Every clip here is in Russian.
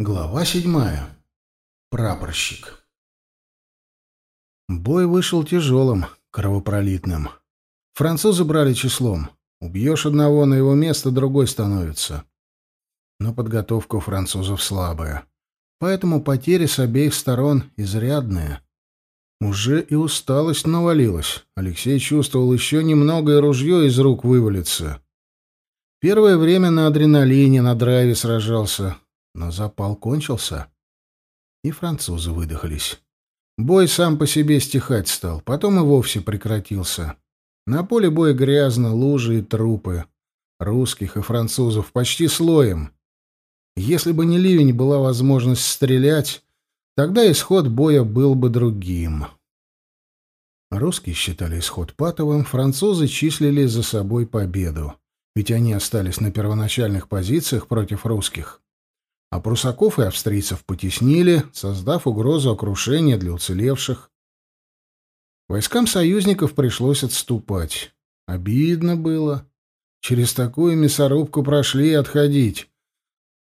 Глава седьмая. Прапорщик. Бой вышел тяжелым, кровопролитным. Французы брали числом. Убьешь одного, на его место другой становится. Но подготовка у французов слабая. Поэтому потери с обеих сторон изрядные. Уже и усталость навалилась. Алексей чувствовал еще немного, и ружье из рук вывалится. Первое время на адреналине, на драйве сражался. Но запал кончился, и французы выдохлись. Бой сам по себе стихать стал, потом и вовсе прекратился. На поле боя грязно, лужи и трупы. Русских и французов почти слоем. Если бы не ливень, была возможность стрелять, тогда исход боя был бы другим. Русские считали исход патовым, французы числили за собой победу, ведь они остались на первоначальных позициях против русских а прусаков и австрийцев потеснили, создав угрозу окрушения для уцелевших. Войскам союзников пришлось отступать. Обидно было. Через такую мясорубку прошли и отходить.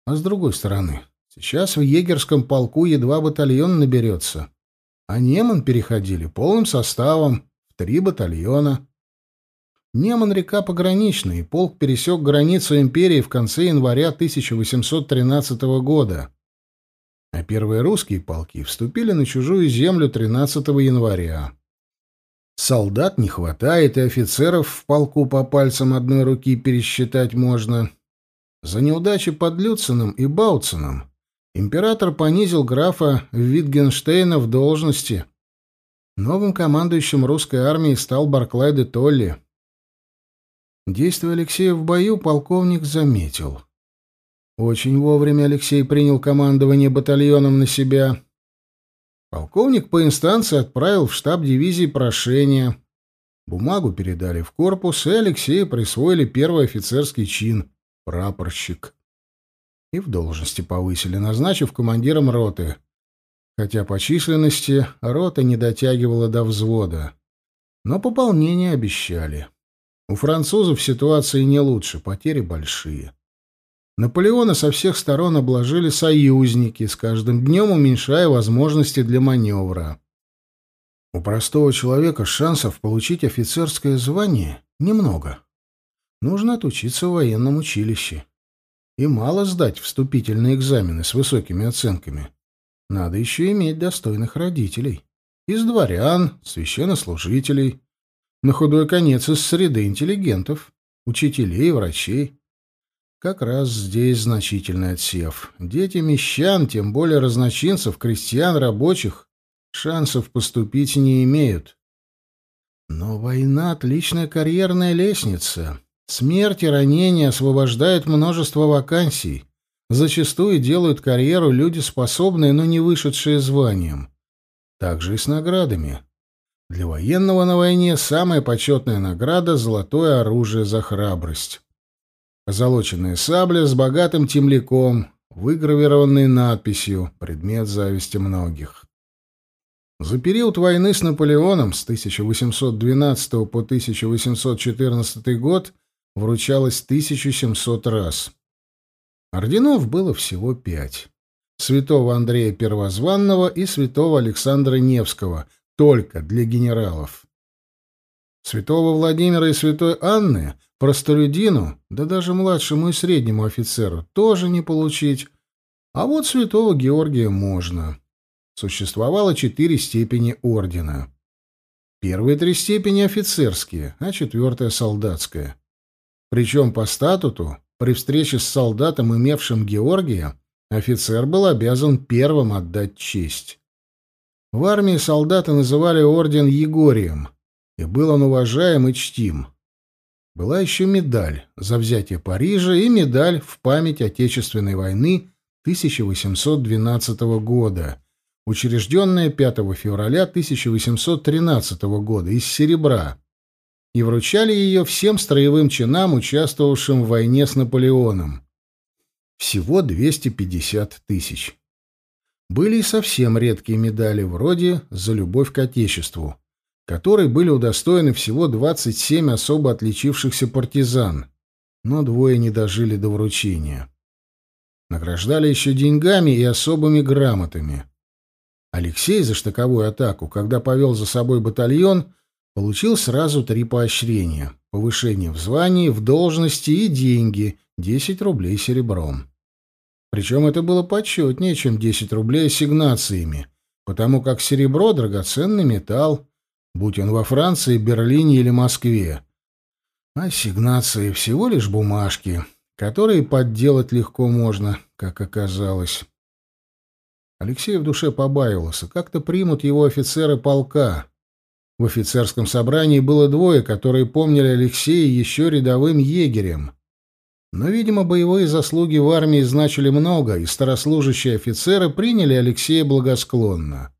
А с другой стороны, сейчас в егерском полку едва батальон наберется. А Неман переходили полным составом в три батальона. Неман — река пограничная, и полк пересек границу империи в конце января 1813 года. А первые русские полки вступили на чужую землю 13 января. Солдат не хватает, и офицеров в полку по пальцам одной руки пересчитать можно. За неудачи под Люцином и Бауцином император понизил графа Витгенштейна в должности. Новым командующим русской армией стал Барклай де Толли. Действия Алексея в бою полковник заметил. Очень вовремя Алексей принял командование батальоном на себя. Полковник по инстанции отправил в штаб дивизии прошение. Бумагу передали в корпус, и Алексею присвоили первый офицерский чин — прапорщик. И в должности повысили, назначив командиром роты. Хотя по численности рота не дотягивала до взвода. Но пополнение обещали. У французов ситуация не лучше, потери большие. Наполеона со всех сторон обложили союзники, с каждым днем уменьшая возможности для маневра. У простого человека шансов получить офицерское звание немного. Нужно отучиться в военном училище. И мало сдать вступительные экзамены с высокими оценками. Надо еще иметь достойных родителей. Из дворян, священнослужителей, на худой конец из среды интеллигентов, учителей врачей. Как раз здесь значительный отсев. Дети мещан, тем более разночинцев, крестьян, рабочих, шансов поступить не имеют. Но война — отличная карьерная лестница. Смерть и ранения освобождают множество вакансий. Зачастую делают карьеру люди способные, но не вышедшие званием. Так же и с наградами. Для военного на войне самая почетная награда — золотое оружие за храбрость. Позолоченная сабля с богатым темляком, выгравированной надписью «Предмет зависти многих». За период войны с Наполеоном с 1812 по 1814 год вручалось 1700 раз. Орденов было всего пять. Святого Андрея Первозванного и святого Александра Невского — только для генералов. Святого Владимира и святой Анны простолюдину, да даже младшему и среднему офицеру, тоже не получить. А вот святого Георгия можно. Существовало четыре степени ордена. Первые три степени офицерские, а четвертая солдатская. Причем по статуту, при встрече с солдатом, имевшим Георгия, офицер был обязан первым отдать честь. В армии солдаты называли орден Егорием, и был он уважаем и чтим. Была еще медаль за взятие Парижа и медаль в память Отечественной войны 1812 года, учрежденная 5 февраля 1813 года из серебра, и вручали ее всем строевым чинам, участвовавшим в войне с Наполеоном. Всего 250 тысяч. Были и совсем редкие медали, вроде «За любовь к Отечеству», которой были удостоены всего 27 особо отличившихся партизан, но двое не дожили до вручения. Награждали еще деньгами и особыми грамотами. Алексей за штыковую атаку, когда повел за собой батальон, получил сразу три поощрения. Повышение в звании, в должности и деньги — 10 рублей серебром. Причем это было почетнее, чем 10 рублей ассигнациями, потому как серебро — драгоценный металл, будь он во Франции, Берлине или Москве. Ассигнации — всего лишь бумажки, которые подделать легко можно, как оказалось. Алексей в душе побаивался, как-то примут его офицеры полка. В офицерском собрании было двое, которые помнили Алексея еще рядовым егерем. Но, видимо, боевые заслуги в армии значили много, и старослужащие офицеры приняли Алексея благосклонно.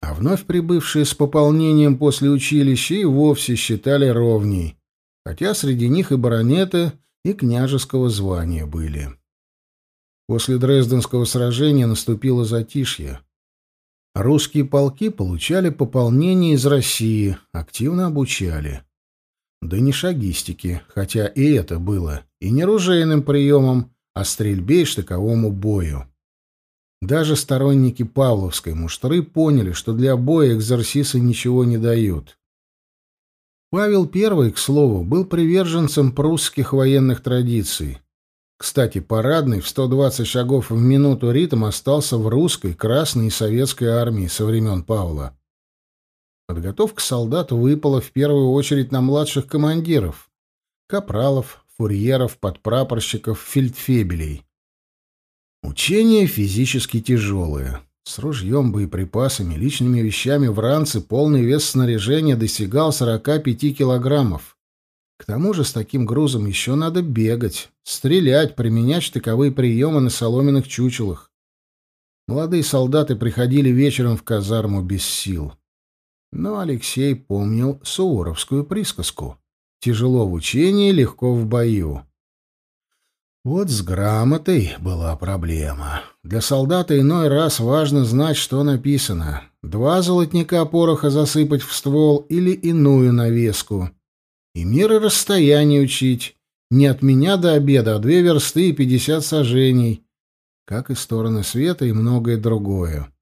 А вновь прибывшие с пополнением после училища и вовсе считали ровней, хотя среди них и баронеты, и княжеского звания были. После Дрезденского сражения наступило затишье. Русские полки получали пополнение из России, активно обучали. Да не шагистики, хотя и это было, и не ружейным приемом, а стрельбе и штыковому бою. Даже сторонники Павловской муштры поняли, что для боя экзорсисы ничего не дают. Павел I, к слову, был приверженцем прусских военных традиций. Кстати, парадный в 120 шагов в минуту ритм остался в русской, красной и советской армии со времен Павла. Подготовка солдат выпала в первую очередь на младших командиров — капралов, фурьеров, подпрапорщиков, фельдфебелей. Учения физически тяжелые. С ружьем, боеприпасами, личными вещами в ранце полный вес снаряжения достигал 45 килограммов. К тому же с таким грузом еще надо бегать, стрелять, применять штыковые приемы на соломенных чучелах. Молодые солдаты приходили вечером в казарму без сил. Но Алексей помнил суворовскую присказку. «Тяжело в учении, легко в бою». Вот с грамотой была проблема. Для солдата иной раз важно знать, что написано. Два золотника пороха засыпать в ствол или иную навеску. И меры расстояния учить. Не от меня до обеда, а две версты и пятьдесят сажений. Как и стороны света и многое другое.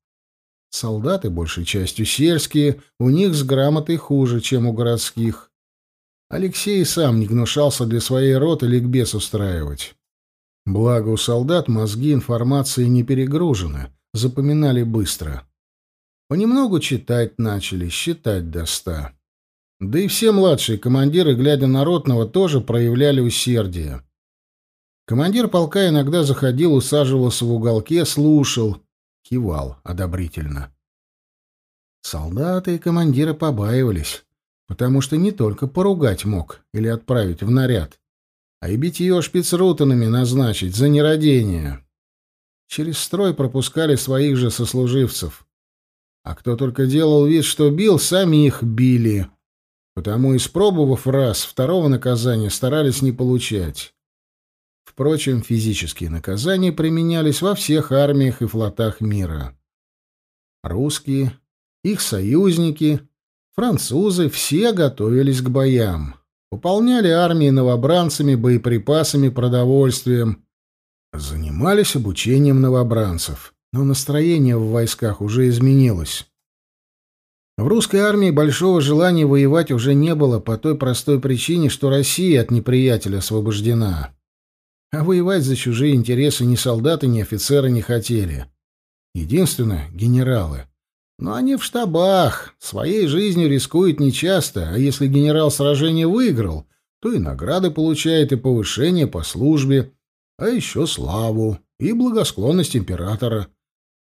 Солдаты, большей частью сельские, у них с грамотой хуже, чем у городских. Алексей сам не гнушался для своей роты ликбез устраивать. Благо у солдат мозги информации не перегружены, запоминали быстро. Понемногу читать начали, считать до ста. Да и все младшие командиры, глядя на ротного, тоже проявляли усердие. Командир полка иногда заходил, усаживался в уголке, слушал, кивал одобрительно. Солдаты и командиры побаивались, потому что не только поругать мог или отправить в наряд, а и битье шпицрутанами назначить за нерадение. Через строй пропускали своих же сослуживцев. А кто только делал вид, что бил, сами их били. Потому, испробовав раз, второго наказания старались не получать. Впрочем, физические наказания применялись во всех армиях и флотах мира. Русские, их союзники, французы все готовились к боям. Пополняли армии новобранцами, боеприпасами, продовольствием. Занимались обучением новобранцев. Но настроение в войсках уже изменилось. В русской армии большого желания воевать уже не было по той простой причине, что Россия от неприятеля освобождена. А воевать за чужие интересы ни солдаты, ни офицеры не хотели. Единственное — генералы. Но они в штабах, своей жизнью рискуют нечасто, а если генерал сражение выиграл, то и награды получает, и повышение по службе, а еще славу и благосклонность императора.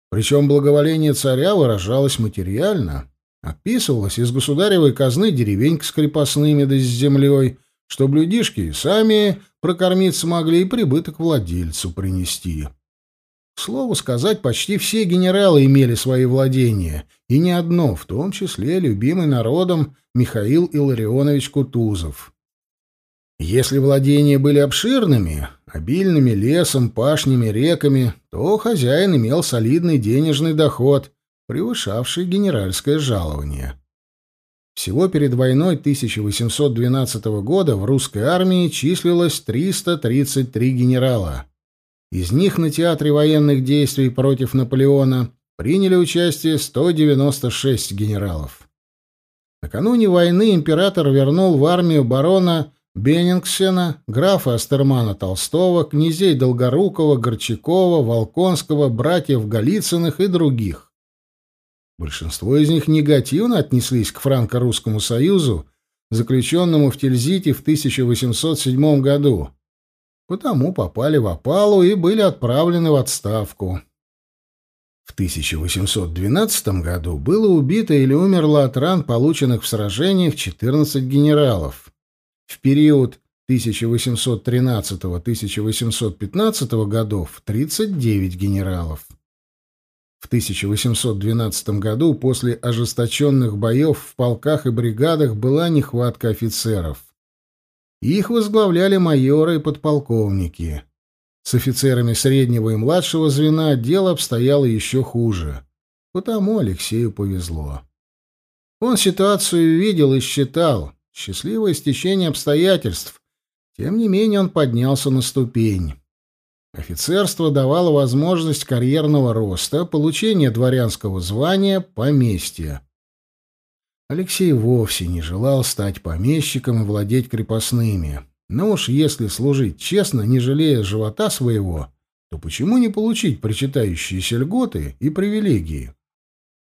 Причем благоволение царя выражалось материально. Описывалось из государевой казны деревенька с крепостными да с землей, чтоб людишки сами прокормиться могли и прибыток владельцу принести. К слову сказать, почти все генералы имели свои владения, и не одно, в том числе любимый народом Михаил Илларионович Кутузов. Если владения были обширными, обильными лесом, пашнями, реками, то хозяин имел солидный денежный доход, превышавший генеральское жалование. Всего перед войной 1812 года в русской армии числилось 333 генерала. Из них на театре военных действий против Наполеона приняли участие 196 генералов. Накануне войны император вернул в армию барона Беннингсена, графа Астермана Толстого, князей Долгорукова, Горчакова, Волконского, братьев Голицыных и других. Большинство из них негативно отнеслись к Франко-Русскому союзу, заключенному в Тильзите в 1807 году, потому попали в опалу и были отправлены в отставку. В 1812 году было убито или умерло от ран, полученных в сражениях, 14 генералов. В период 1813-1815 годов 39 генералов. В 1812 году после ожесточенных боев в полках и бригадах была нехватка офицеров. Их возглавляли майоры и подполковники. С офицерами среднего и младшего звена дело обстояло еще хуже. Потому Алексею повезло. Он ситуацию видел и считал. Счастливое стечение обстоятельств. Тем не менее он поднялся на ступень. Офицерство давало возможность карьерного роста, получения дворянского звания, поместья. Алексей вовсе не желал стать помещиком и владеть крепостными. Но уж если служить честно, не жалея живота своего, то почему не получить причитающиеся льготы и привилегии?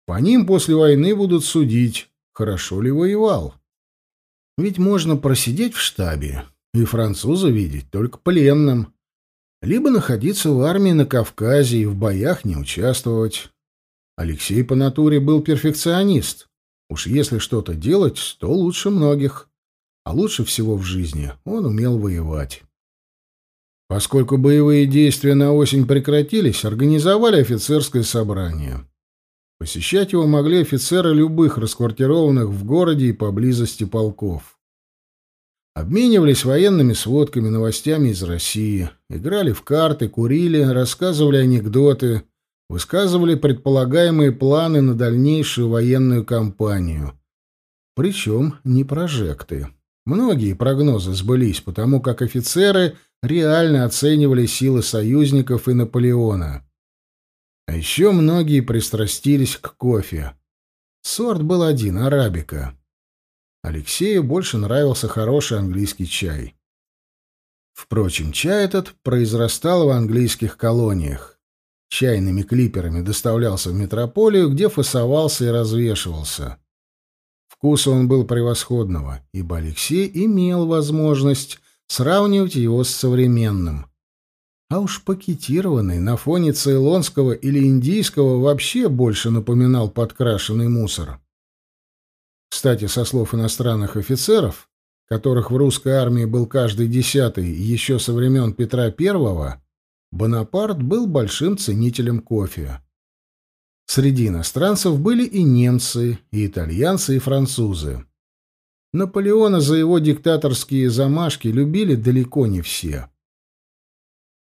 По ним после войны будут судить, хорошо ли воевал. Ведь можно просидеть в штабе и француза видеть только пленным, либо находиться в армии на Кавказе и в боях не участвовать. Алексей по натуре был перфекционист. Уж если что-то делать, то лучше многих а лучше всего в жизни он умел воевать. Поскольку боевые действия на осень прекратились, организовали офицерское собрание. Посещать его могли офицеры любых расквартированных в городе и поблизости полков. Обменивались военными сводками, новостями из России, играли в карты, курили, рассказывали анекдоты, высказывали предполагаемые планы на дальнейшую военную кампанию. Причем не прожекты. Многие прогнозы сбылись, потому как офицеры реально оценивали силы союзников и Наполеона. А еще многие пристрастились к кофе. Сорт был один — арабика. Алексею больше нравился хороший английский чай. Впрочем, чай этот произрастал в английских колониях. Чайными клиперами доставлялся в метрополию, где фасовался и развешивался. Вкуса он был превосходного, ибо Алексей имел возможность сравнивать его с современным. А уж пакетированный на фоне цейлонского или индийского вообще больше напоминал подкрашенный мусор. Кстати, со слов иностранных офицеров, которых в русской армии был каждый десятый еще со времен Петра I, Бонапарт был большим ценителем кофе. Среди иностранцев были и немцы, и итальянцы, и французы. Наполеона за его диктаторские замашки любили далеко не все.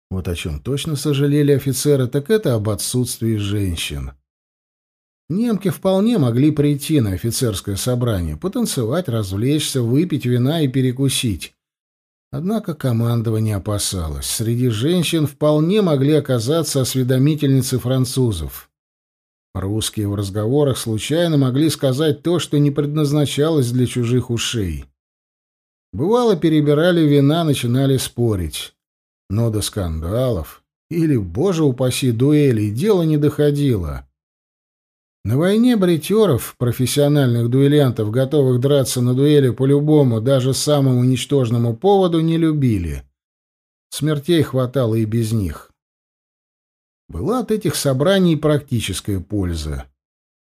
Вот о чем точно сожалели офицеры, так это об отсутствии женщин. Немки вполне могли прийти на офицерское собрание, потанцевать, развлечься, выпить вина и перекусить. Однако командование опасалось. Среди женщин вполне могли оказаться осведомительницы французов. Русские в разговорах случайно могли сказать то, что не предназначалось для чужих ушей. Бывало, перебирали вина, начинали спорить. Но до скандалов или, боже упаси, дуэлей дело не доходило. На войне бритеров, профессиональных дуэлянтов, готовых драться на дуэли по любому, даже самому ничтожному поводу, не любили. Смертей хватало и без них. Была от этих собраний практическая польза.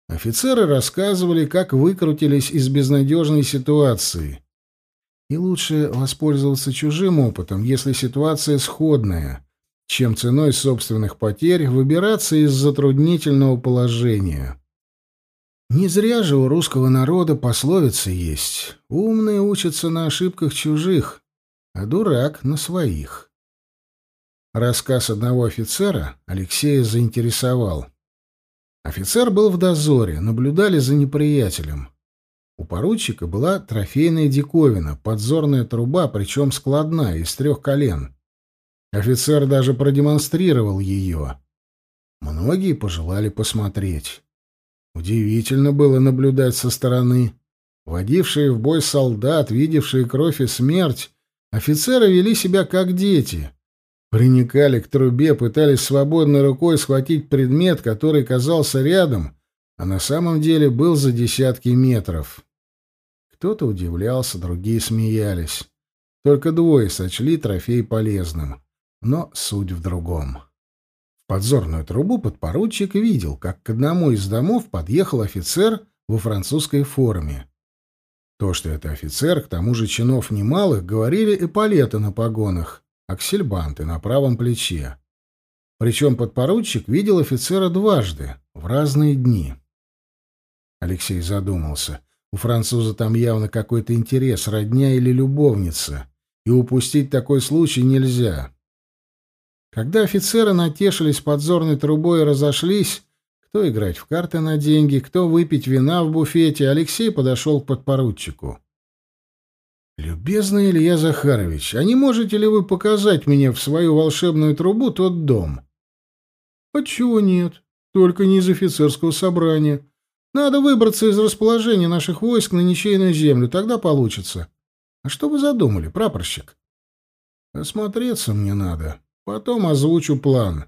Офицеры рассказывали, как выкрутились из безнадежной ситуации. И лучше воспользоваться чужим опытом, если ситуация сходная, чем ценой собственных потерь выбираться из затруднительного положения. Не зря же у русского народа пословица есть «умные учатся на ошибках чужих, а дурак — на своих». Рассказ одного офицера Алексея заинтересовал. Офицер был в дозоре, наблюдали за неприятелем. У поручика была трофейная диковина, подзорная труба, причем складная, из трех колен. Офицер даже продемонстрировал ее. Многие пожелали посмотреть. Удивительно было наблюдать со стороны. Водившие в бой солдат, видевшие кровь и смерть, офицеры вели себя как дети. Приникали к трубе, пытались свободной рукой схватить предмет, который казался рядом, а на самом деле был за десятки метров. Кто-то удивлялся, другие смеялись. Только двое сочли трофей полезным. Но суть в другом. Подзорную трубу подпоручик видел, как к одному из домов подъехал офицер во французской форме. То, что это офицер, к тому же чинов немалых, говорили эполеты на погонах, аксельбанты на правом плече. Причем подпоручик видел офицера дважды, в разные дни. Алексей задумался. У француза там явно какой-то интерес, родня или любовница, и упустить такой случай нельзя. Когда офицеры натешились подзорной трубой и разошлись, кто играть в карты на деньги, кто выпить вина в буфете, Алексей подошел к подпоручику. «Любезный Илья Захарович, а не можете ли вы показать мне в свою волшебную трубу тот дом?» «Отчего нет? Только не из офицерского собрания. Надо выбраться из расположения наших войск на ничейную землю, тогда получится. А что вы задумали, прапорщик?» «Осмотреться мне надо. Потом озвучу план.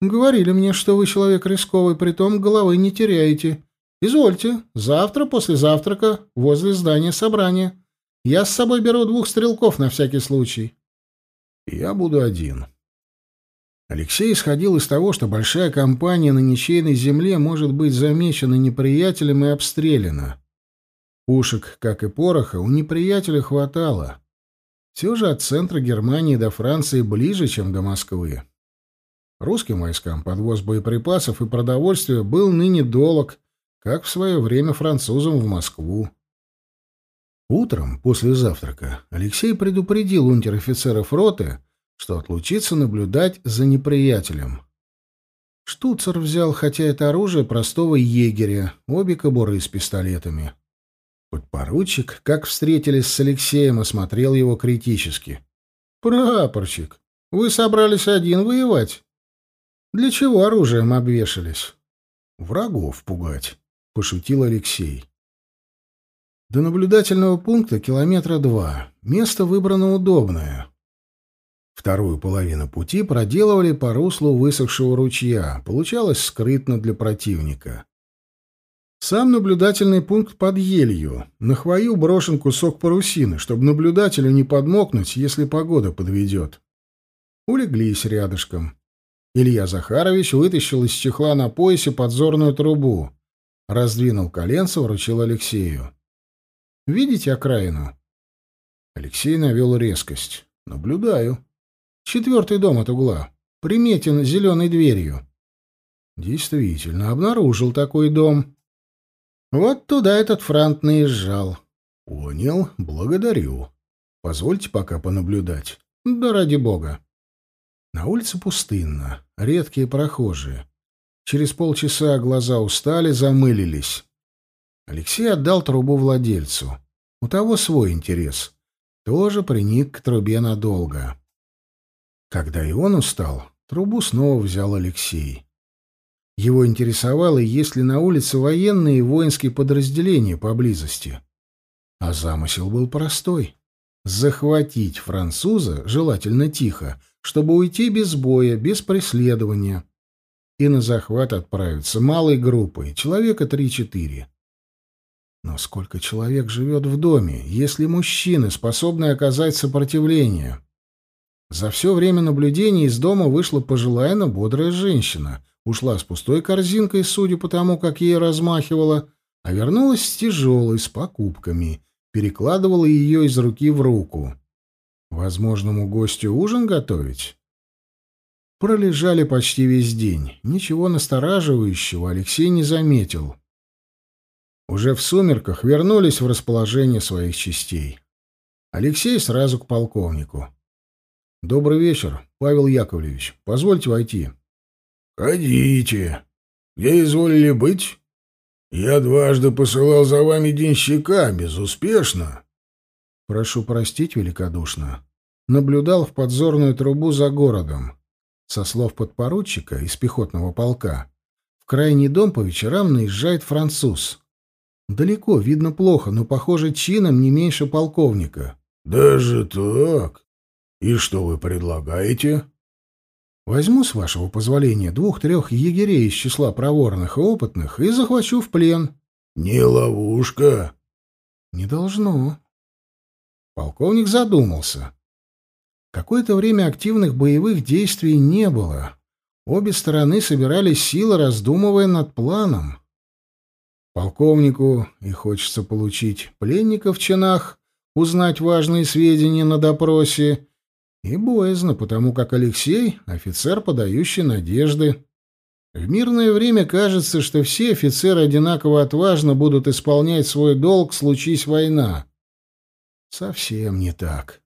Говорили мне, что вы человек рисковый, притом головы не теряете. Извольте, завтра после завтрака возле здания собрания. Я с собой беру двух стрелков на всякий случай. Я буду один. Алексей исходил из того, что большая компания на ничейной земле может быть замечена неприятелем и обстреляна. Пушек, как и пороха, у неприятеля хватало. Все же от центра Германии до Франции ближе, чем до Москвы. Русским войскам подвоз боеприпасов и продовольствия был ныне долг, как в свое время французам в Москву. Утром, после завтрака, Алексей предупредил унтер-офицеров роты, что отлучится наблюдать за неприятелем. Штуцер взял, хотя это оружие простого егеря, обе кобуры с пистолетами. Подпоручик, как встретились с Алексеем, осмотрел его критически. «Прапорщик, вы собрались один воевать? Для чего оружием обвешались?» «Врагов пугать», — пошутил Алексей. До наблюдательного пункта километра два. Место выбрано удобное. Вторую половину пути проделывали по руслу высохшего ручья. Получалось скрытно для противника. Сам наблюдательный пункт под елью. На хвою брошен кусок парусины, чтобы наблюдателю не подмокнуть, если погода подведет. Улеглись рядышком. Илья Захарович вытащил из чехла на поясе подзорную трубу. Раздвинул коленца, вручил Алексею. «Видите окраину?» Алексей навел резкость. «Наблюдаю. Четвертый дом от угла. Приметен зеленой дверью». Действительно, обнаружил такой дом. Вот туда этот франт наезжал. Понял, благодарю. Позвольте пока понаблюдать. Да ради бога. На улице пустынно, редкие прохожие. Через полчаса глаза устали, замылились. Алексей отдал трубу владельцу. У того свой интерес. Тоже приник к трубе надолго. Когда и он устал, трубу снова взял Алексей. Его интересовало, есть ли на улице военные и воинские подразделения поблизости. А замысел был простой — захватить француза, желательно тихо, чтобы уйти без боя, без преследования. И на захват отправиться малой группой, человека три-четыре. Но сколько человек живет в доме, если мужчины способны оказать сопротивление? За все время наблюдения из дома вышла пожилая, но бодрая женщина. Ушла с пустой корзинкой, судя по тому, как ей размахивала, а вернулась с тяжелой, с покупками. Перекладывала ее из руки в руку. Возможному гостю ужин готовить? Пролежали почти весь день. Ничего настораживающего Алексей не заметил. Уже в сумерках вернулись в расположение своих частей. Алексей сразу к полковнику. Добрый вечер, Павел Яковлевич. Позвольте войти. Ходите. Где изволили быть? Я дважды посылал за вами денщика, безуспешно. Прошу простить великодушно. наблюдал в подзорную трубу за городом. Со слов подпоручика из пехотного полка, в крайний дом по вечерам наезжает француз. Далеко, видно плохо, но, похоже, чином не меньше полковника. «Даже так? И что вы предлагаете?» «Возьму, с вашего позволения, двух-трех егерей из числа проворных и опытных и захвачу в плен». «Не ловушка?» «Не должно». Полковник задумался. Какое-то время активных боевых действий не было. Обе стороны собирали силы, раздумывая над планом. Полковнику и хочется получить пленника в чинах, узнать важные сведения на допросе, и боязно, потому как Алексей — офицер, подающий надежды. В мирное время кажется, что все офицеры одинаково отважно будут исполнять свой долг, случись война. Совсем не так.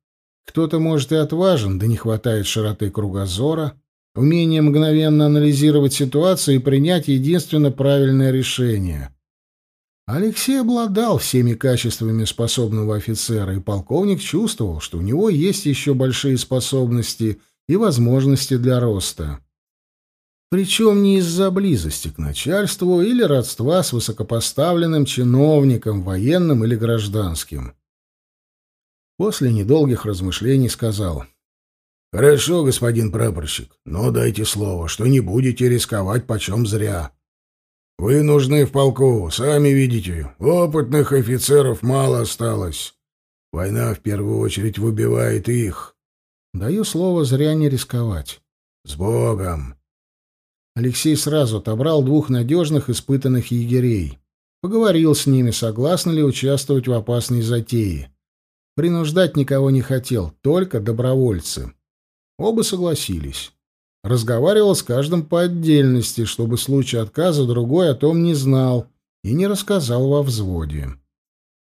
Кто-то, может, и отважен, да не хватает широты кругозора, умения мгновенно анализировать ситуацию и принять единственно правильное решение. Алексей обладал всеми качествами способного офицера, и полковник чувствовал, что у него есть еще большие способности и возможности для роста. Причем не из-за близости к начальству или родства с высокопоставленным чиновником, военным или гражданским. После недолгих размышлений сказал. «Хорошо, господин прапорщик, но дайте слово, что не будете рисковать почем зря. Вы нужны в полку, сами видите. Опытных офицеров мало осталось. Война в первую очередь выбивает их. Даю слово зря не рисковать. С Богом. Алексей сразу отобрал двух надежных испытанных егерей. Поговорил с ними, согласны ли участвовать в опасной затее. Принуждать никого не хотел, только добровольцы. Оба согласились. Разговаривал с каждым по отдельности, чтобы в случае отказа другой о том не знал и не рассказал во взводе.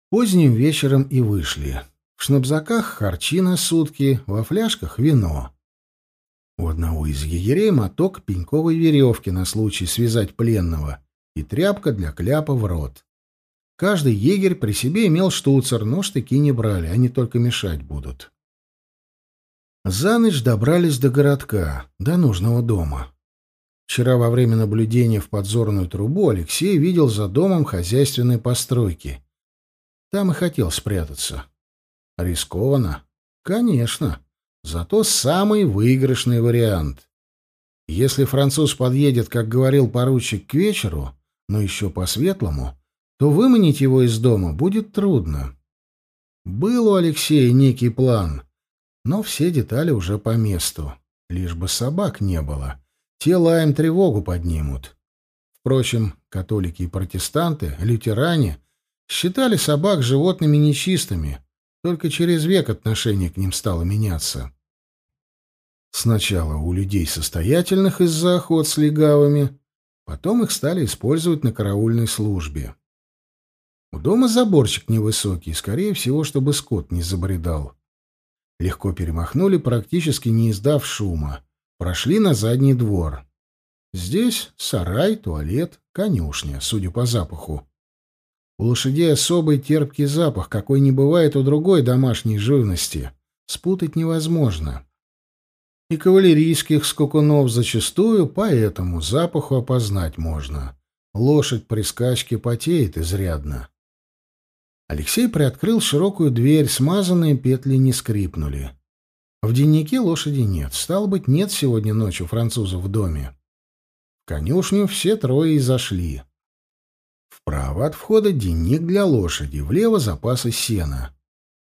Поздним вечером и вышли. В шнапзаках харчи на сутки, во фляжках вино. У одного из егерей моток пеньковой веревки на случай связать пленного и тряпка для кляпа в рот. Каждый егерь при себе имел штуцер, но штыки не брали, они только мешать будут. За ночь добрались до городка, до нужного дома. Вчера во время наблюдения в подзорную трубу Алексей видел за домом хозяйственные постройки. Там и хотел спрятаться. Рискованно? Конечно. Зато самый выигрышный вариант. Если француз подъедет, как говорил поручик, к вечеру, но еще по-светлому, то выманить его из дома будет трудно. Был у Алексея некий план — но все детали уже по месту. Лишь бы собак не было. Те лаем тревогу поднимут. Впрочем, католики и протестанты, лютеране, считали собак животными нечистыми. Только через век отношение к ним стало меняться. Сначала у людей состоятельных из-за охот с легавыми, потом их стали использовать на караульной службе. У дома заборчик невысокий, скорее всего, чтобы скот не забредал. Легко перемахнули, практически не издав шума. Прошли на задний двор. Здесь сарай, туалет, конюшня, судя по запаху. У лошадей особый терпкий запах, какой не бывает у другой домашней живности. Спутать невозможно. И кавалерийских скакунов зачастую по этому запаху опознать можно. Лошадь при скачке потеет изрядно. Алексей приоткрыл широкую дверь, смазанные петли не скрипнули. В деннике лошади нет. Стало быть, нет сегодня ночью французов в доме. В конюшню все трое и зашли. Вправо от входа денник для лошади, влево запасы сена.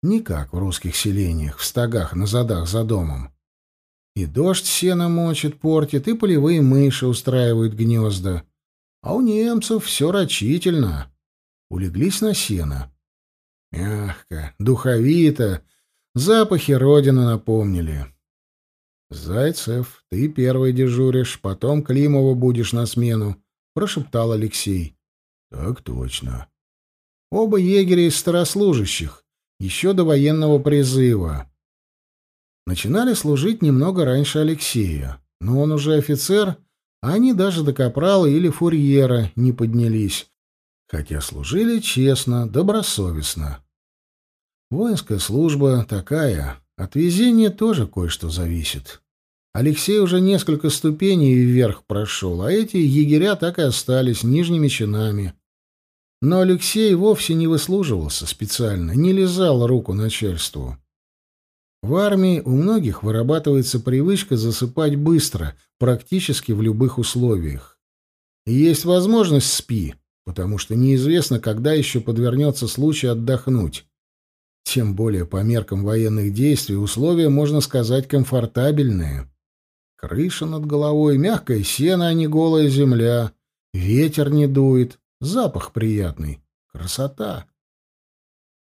Не как в русских селениях, в стогах на задах за домом. И дождь сено мочит, портит, и полевые мыши устраивают гнезда. А у немцев все рачительно. Улеглись на сено. Мягко, духовито. Запахи родины напомнили. «Зайцев, ты первый дежуришь, потом Климова будешь на смену», — прошептал Алексей. «Так точно». Оба егеря из старослужащих, еще до военного призыва. Начинали служить немного раньше Алексея, но он уже офицер, а они даже до капрала или фурьера не поднялись, хотя служили честно, добросовестно. Воинская служба такая, От везения тоже кое-что зависит. Алексей уже несколько ступеней вверх прошел, а эти егеря так и остались нижними чинами. Но Алексей вовсе не выслуживался специально, не лизал руку начальству. В армии у многих вырабатывается привычка засыпать быстро, практически в любых условиях. Есть возможность спи, потому что неизвестно, когда еще подвернется случай отдохнуть. Тем более по меркам военных действий условия, можно сказать, комфортабельные. Крыша над головой, мягкое сено, а не голая земля, ветер не дует, запах приятный, красота.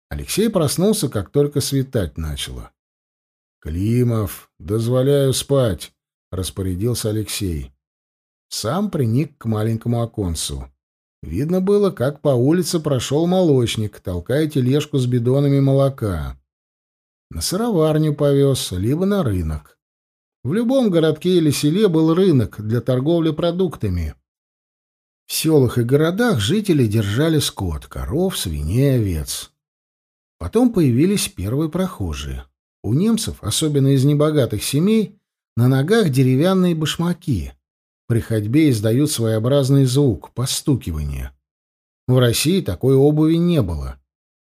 Алексей проснулся, как только светать начало. «Климов, дозволяю спать», — распорядился Алексей. Сам приник к маленькому оконцу. Видно было, как по улице прошел молочник, толкая тележку с бидонами молока. На сыроварню повез, либо на рынок. В любом городке или селе был рынок для торговли продуктами. В селах и городах жители держали скот, коров, свиней, овец. Потом появились первые прохожие. У немцев, особенно из небогатых семей, на ногах деревянные башмаки. При ходьбе издают своеобразный звук — постукивание. В России такой обуви не было.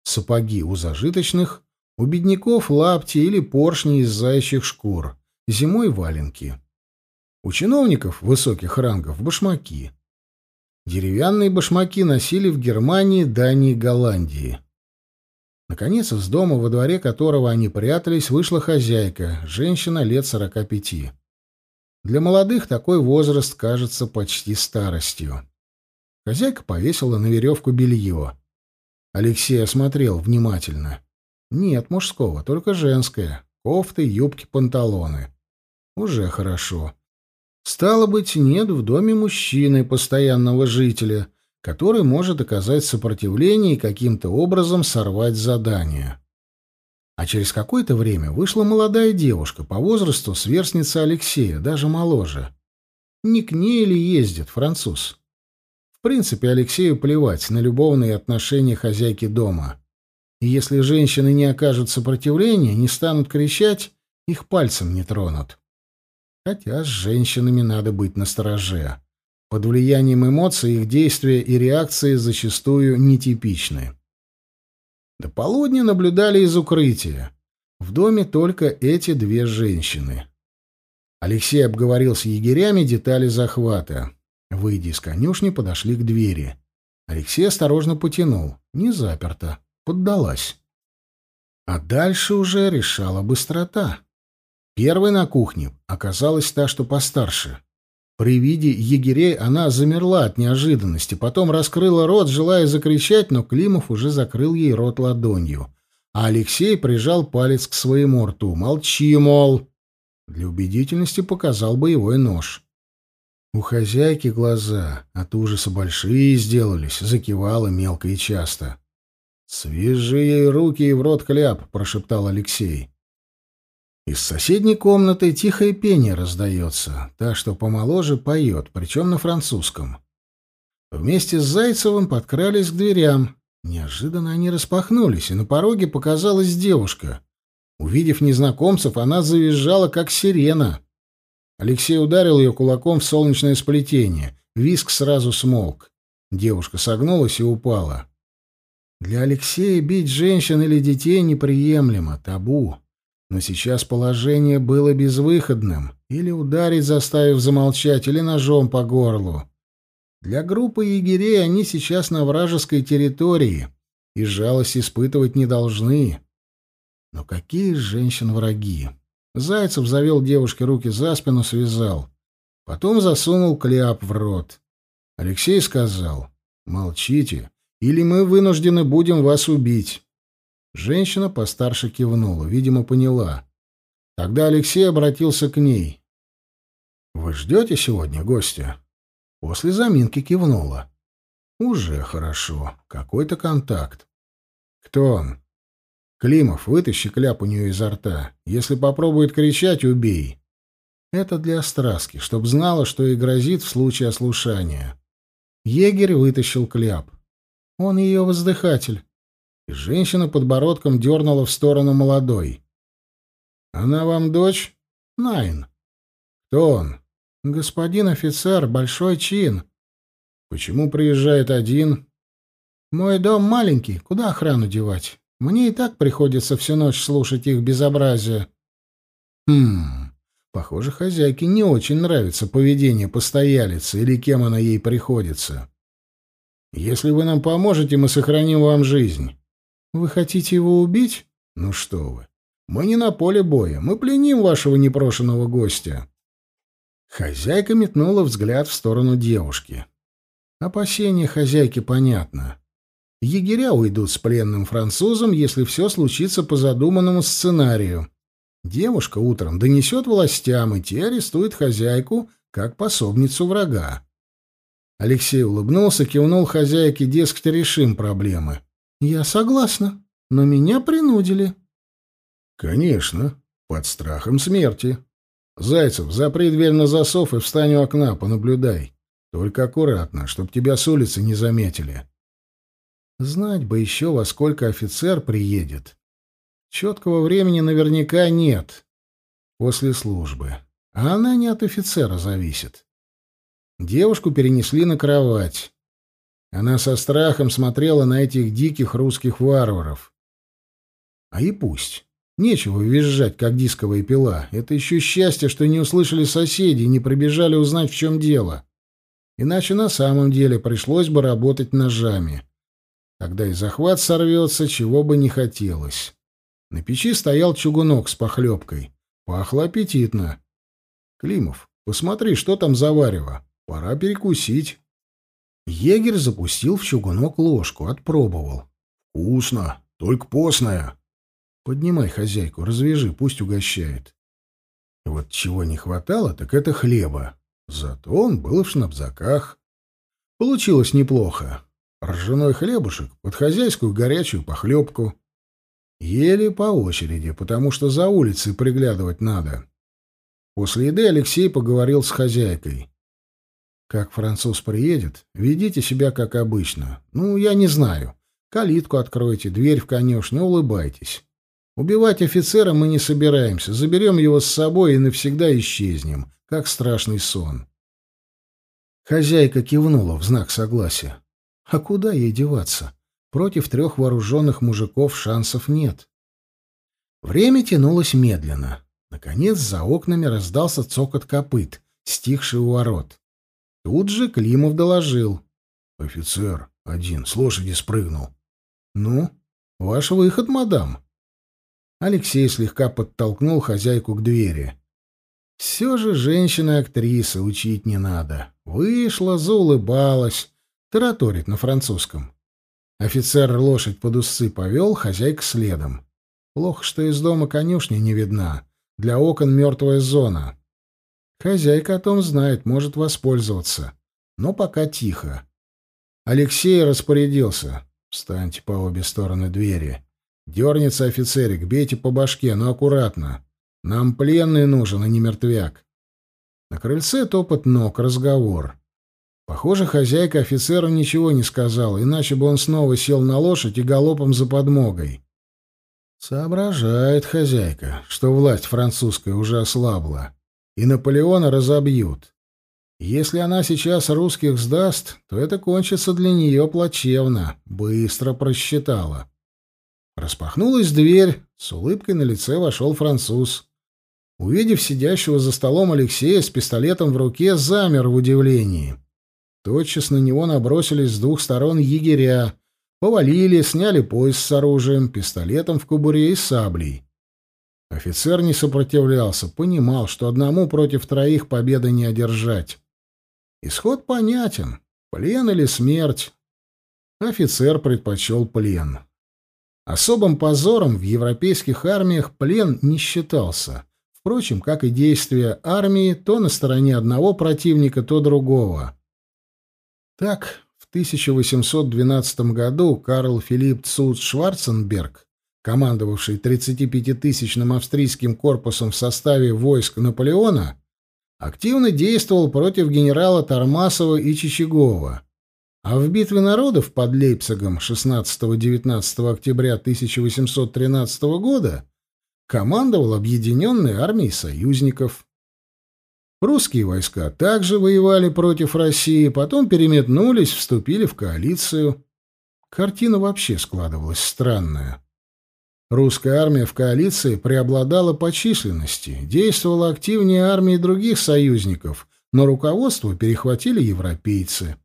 Сапоги у зажиточных, у бедняков лапти или поршни из заячьих шкур, зимой валенки. У чиновников высоких рангов башмаки. Деревянные башмаки носили в Германии, Дании, Голландии. Наконец, из дома, во дворе которого они прятались, вышла хозяйка, женщина лет сорока пяти. Для молодых такой возраст кажется почти старостью. Хозяйка повесила на веревку белье. Алексей осмотрел внимательно. Нет мужского, только женское. Кофты, юбки, панталоны. Уже хорошо. Стало быть, нет в доме мужчины, постоянного жителя, который может оказать сопротивление и каким-то образом сорвать задание. А через какое-то время вышла молодая девушка, по возрасту сверстница Алексея, даже моложе. Не к ней ли ездит француз? В принципе, Алексею плевать на любовные отношения хозяйки дома. И если женщины не окажут сопротивления, не станут кричать, их пальцем не тронут. Хотя с женщинами надо быть настороже. Под влиянием эмоций их действия и реакции зачастую нетипичны. До полудня наблюдали из укрытия. В доме только эти две женщины. Алексей обговорил с егерями детали захвата. Выйдя из конюшни, подошли к двери. Алексей осторожно потянул. Не заперто. Поддалась. А дальше уже решала быстрота. Первой на кухне оказалась та, что постарше. При виде егерей она замерла от неожиданности, потом раскрыла рот, желая закричать, но Климов уже закрыл ей рот ладонью. А Алексей прижал палец к своему рту. «Молчи, мол!» Для убедительности показал боевой нож. У хозяйки глаза от ужаса большие сделались, закивала мелко и часто. «Свяжи ей руки и в рот кляп», — прошептал Алексей. Из соседней комнаты тихое пение раздается. Та, что помоложе, поет, причем на французском. Вместе с Зайцевым подкрались к дверям. Неожиданно они распахнулись, и на пороге показалась девушка. Увидев незнакомцев, она завизжала, как сирена. Алексей ударил ее кулаком в солнечное сплетение. Виск сразу смолк. Девушка согнулась и упала. Для Алексея бить женщин или детей неприемлемо, табу. Но сейчас положение было безвыходным. Или ударить, заставив замолчать, или ножом по горлу. Для группы егерей они сейчас на вражеской территории, и жалость испытывать не должны. Но какие женщин враги? Зайцев завел девушке руки за спину, связал. Потом засунул кляп в рот. Алексей сказал, «Молчите, или мы вынуждены будем вас убить». Женщина постарше кивнула, видимо, поняла. Тогда Алексей обратился к ней. «Вы ждете сегодня гостя?» После заминки кивнула. «Уже хорошо. Какой-то контакт. Кто он?» «Климов, вытащи кляп у нее изо рта. Если попробует кричать, убей. Это для страски, чтоб знала, что ей грозит в случае ослушания». Егерь вытащил кляп. «Он ее воздыхатель и женщина подбородком дернула в сторону молодой. Она вам дочь? Найн. Кто он? Господин офицер, большой чин. Почему приезжает один? Мой дом маленький, куда охрану девать? Мне и так приходится всю ночь слушать их безобразие. Хм, похоже, хозяйке не очень нравится поведение постоялицы или кем она ей приходится. Если вы нам поможете, мы сохраним вам жизнь. Вы хотите его убить? Ну что вы. Мы не на поле боя. Мы пленим вашего непрошенного гостя. Хозяйка метнула взгляд в сторону девушки. Опасение хозяйки понятно. Егеря уйдут с пленным французом, если все случится по задуманному сценарию. Девушка утром донесет властям, и те арестуют хозяйку как пособницу врага. Алексей улыбнулся, кивнул хозяйке, дескать, решим проблемы. «Я согласна, но меня принудили». «Конечно, под страхом смерти. Зайцев, запри дверь на засов и встань у окна, понаблюдай. Только аккуратно, чтоб тебя с улицы не заметили». Знать бы еще, во сколько офицер приедет. Четкого времени наверняка нет. После службы. А она не от офицера зависит. Девушку перенесли на кровать. Она со страхом смотрела на этих диких русских варваров. А и пусть. Нечего визжать, как дисковая пила. Это еще счастье, что не услышали соседи и не прибежали узнать, в чем дело. Иначе на самом деле пришлось бы работать ножами. Тогда и захват сорвется, чего бы не хотелось. На печи стоял чугунок с похлебкой. Пахло аппетитно. «Климов, посмотри, что там за варево. Пора перекусить». Егерь запустил в чугунок ложку, отпробовал. «Вкусно, только постная». «Поднимай хозяйку, развяжи, пусть угощает». Вот чего не хватало, так это хлеба. Зато он был в шнапзаках. Получилось неплохо. Ржаной хлебушек под хозяйскую горячую похлебку. Ели по очереди, потому что за улицей приглядывать надо. После еды Алексей поговорил с хозяйкой. Как француз приедет, ведите себя как обычно. Ну, я не знаю. Калитку откройте, дверь в конюшню, улыбайтесь. Убивать офицера мы не собираемся. Заберем его с собой и навсегда исчезнем, как страшный сон. Хозяйка кивнула в знак согласия. А куда ей деваться? Против трех вооруженных мужиков шансов нет. Время тянулось медленно. Наконец за окнами раздался цокот копыт, стихший у ворот. Тут же Климов доложил. «Офицер один с лошади спрыгнул». «Ну, ваш выход, мадам». Алексей слегка подтолкнул хозяйку к двери. Все же женщина-актриса учить не надо. Вышла, заулыбалась, тараторит на французском. Офицер лошадь под усы повел, хозяйка следом. Плохо, что из дома конюшни не видна. Для окон мертвая зона. Хозяйка о том знает, может воспользоваться. Но пока тихо. Алексей распорядился. Встаньте по обе стороны двери. Дернется офицерик, бейте по башке, но аккуратно. Нам пленный нужен, а не мертвяк. На крыльце топот ног, разговор. Похоже, хозяйка офицеру ничего не сказала, иначе бы он снова сел на лошадь и галопом за подмогой. Соображает хозяйка, что власть французская уже ослабла и Наполеона разобьют. Если она сейчас русских сдаст, то это кончится для нее плачевно, быстро просчитала. Распахнулась дверь, с улыбкой на лице вошел француз. Увидев сидящего за столом Алексея с пистолетом в руке, замер в удивлении. Тотчас на него набросились с двух сторон егеря, повалили, сняли пояс с оружием, пистолетом в кобуре и саблей. Офицер не сопротивлялся, понимал, что одному против троих победы не одержать. Исход понятен — плен или смерть. Офицер предпочел плен. Особым позором в европейских армиях плен не считался. Впрочем, как и действия армии, то на стороне одного противника, то другого. Так, в 1812 году Карл Филипп Цуц Шварценберг командовавший 35-тысячным австрийским корпусом в составе войск Наполеона, активно действовал против генерала Тормасова и Чичагова, а в битве народов под Лейпцигом 16-19 октября 1813 года командовал объединенной армией союзников. Русские войска также воевали против России, потом переметнулись, вступили в коалицию. Картина вообще складывалась странная. Русская армия в коалиции преобладала по численности, действовала активнее армии других союзников, но руководство перехватили европейцы.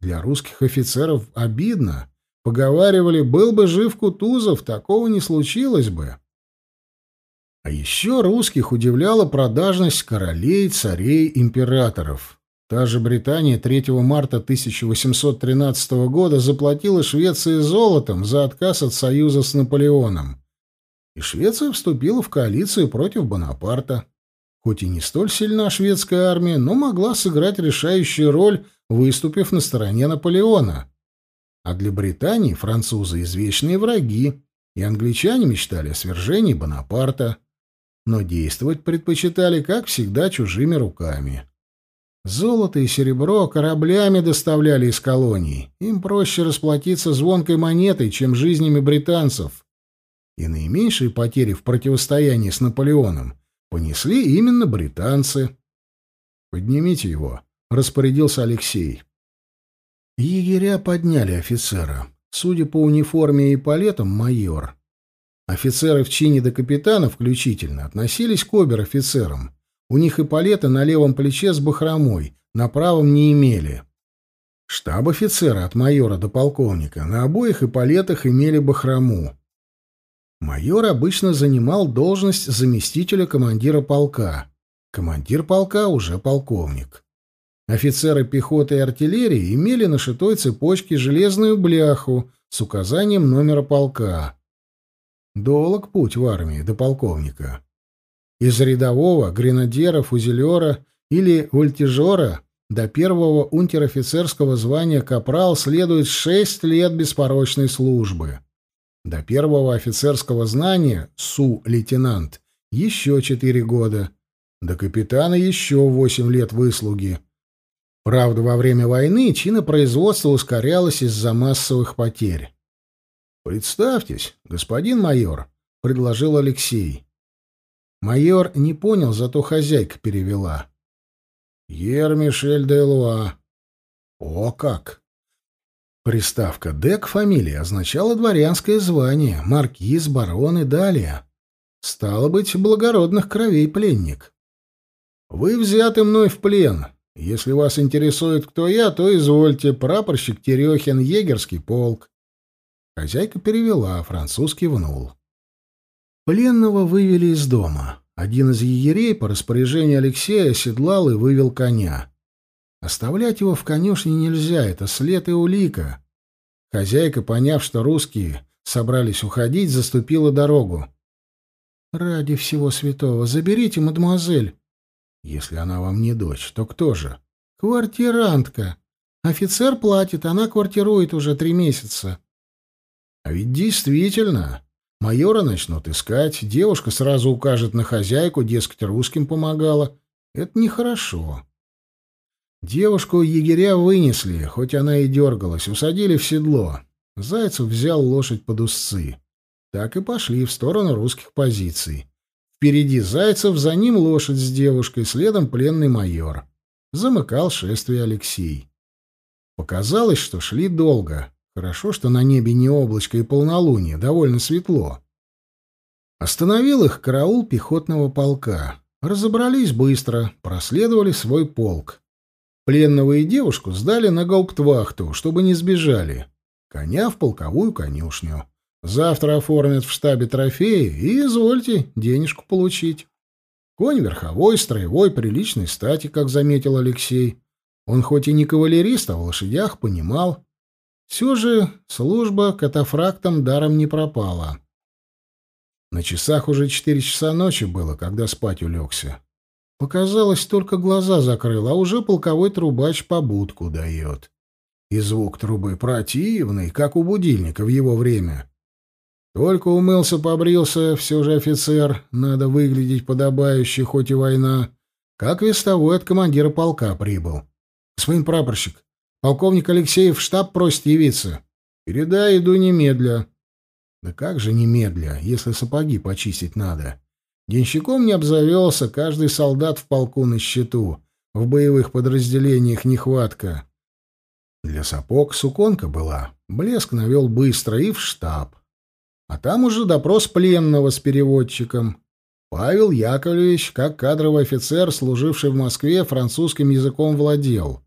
Для русских офицеров обидно. Поговаривали, был бы жив Кутузов, такого не случилось бы. А еще русских удивляла продажность королей, царей, императоров. Та же Британия 3 марта 1813 года заплатила Швеции золотом за отказ от союза с Наполеоном. И Швеция вступила в коалицию против Бонапарта. Хоть и не столь сильна шведская армия, но могла сыграть решающую роль, выступив на стороне Наполеона. А для Британии французы извечные враги, и англичане мечтали о свержении Бонапарта но действовать предпочитали, как всегда, чужими руками. Золото и серебро кораблями доставляли из колоний. Им проще расплатиться звонкой монетой, чем жизнями британцев. И наименьшие потери в противостоянии с Наполеоном понесли именно британцы. «Поднимите его», — распорядился Алексей. Егеря подняли офицера. Судя по униформе и палетам, майор. Офицеры в чине до капитана включительно относились к обер-офицерам. У них и палеты на левом плече с бахромой, на правом не имели. Штаб-офицера от майора до полковника на обоих и палетах имели бахрому. Майор обычно занимал должность заместителя командира полка. Командир полка уже полковник. Офицеры пехоты и артиллерии имели на шитой цепочке железную бляху с указанием номера полка. Долг путь в армии до полковника. Из рядового, гренадера, фузелера или вольтежера до первого унтер-офицерского звания капрал следует шесть лет беспорочной службы. До первого офицерского знания су-лейтенант еще четыре года. До капитана еще восемь лет выслуги. Правда, во время войны чинопроизводство ускорялось из-за массовых потерь. «Представьтесь, господин майор», — предложил Алексей. Майор не понял, зато хозяйка перевела. «Ер Мишель де Луа». «О как!» Приставка «де» к фамилии означала дворянское звание, маркиз, барон и далее. Стало быть, благородных кровей пленник. «Вы взяты мной в плен. Если вас интересует, кто я, то извольте, прапорщик Терехин, егерский полк. Хозяйка перевела, француз кивнул. Пленного вывели из дома. Один из егерей по распоряжению Алексея оседлал и вывел коня. Оставлять его в конюшне нельзя, это след и улика. Хозяйка, поняв, что русские собрались уходить, заступила дорогу. «Ради всего святого, заберите мадемуазель». «Если она вам не дочь, то кто же?» «Квартирантка. Офицер платит, она квартирует уже три месяца». А ведь действительно, майора начнут искать, девушка сразу укажет на хозяйку, дескать, русским помогала. Это нехорошо. Девушку егеря вынесли, хоть она и дергалась, усадили в седло. Зайцев взял лошадь под узцы. Так и пошли в сторону русских позиций. Впереди Зайцев, за ним лошадь с девушкой, следом пленный майор. Замыкал шествие Алексей. Показалось, что шли долго. Хорошо, что на небе не облачко и полнолуние, довольно светло. Остановил их караул пехотного полка. Разобрались быстро, проследовали свой полк. Пленного и девушку сдали на гауптвахту, чтобы не сбежали. Коня в полковую конюшню. Завтра оформят в штабе трофеи и, извольте, денежку получить. Конь верховой, строевой, приличной стати, как заметил Алексей. Он хоть и не кавалерист, а в лошадях понимал. Все же служба катафрактом даром не пропала. На часах уже четыре часа ночи было, когда спать улегся. Показалось, только глаза закрыл, а уже полковой трубач побудку дает. И звук трубы противный, как у будильника в его время. Только умылся, побрился, все же офицер, надо выглядеть подобающе, хоть и война, как вестовой от командира полка прибыл. Господин прапорщик, Полковник Алексеев в штаб просит явиться. Передай, иду немедля. Да как же немедля, если сапоги почистить надо? Денщиком не обзавелся, каждый солдат в полку на счету. В боевых подразделениях нехватка. Для сапог суконка была. Блеск навел быстро и в штаб. А там уже допрос пленного с переводчиком. Павел Яковлевич, как кадровый офицер, служивший в Москве, французским языком владел.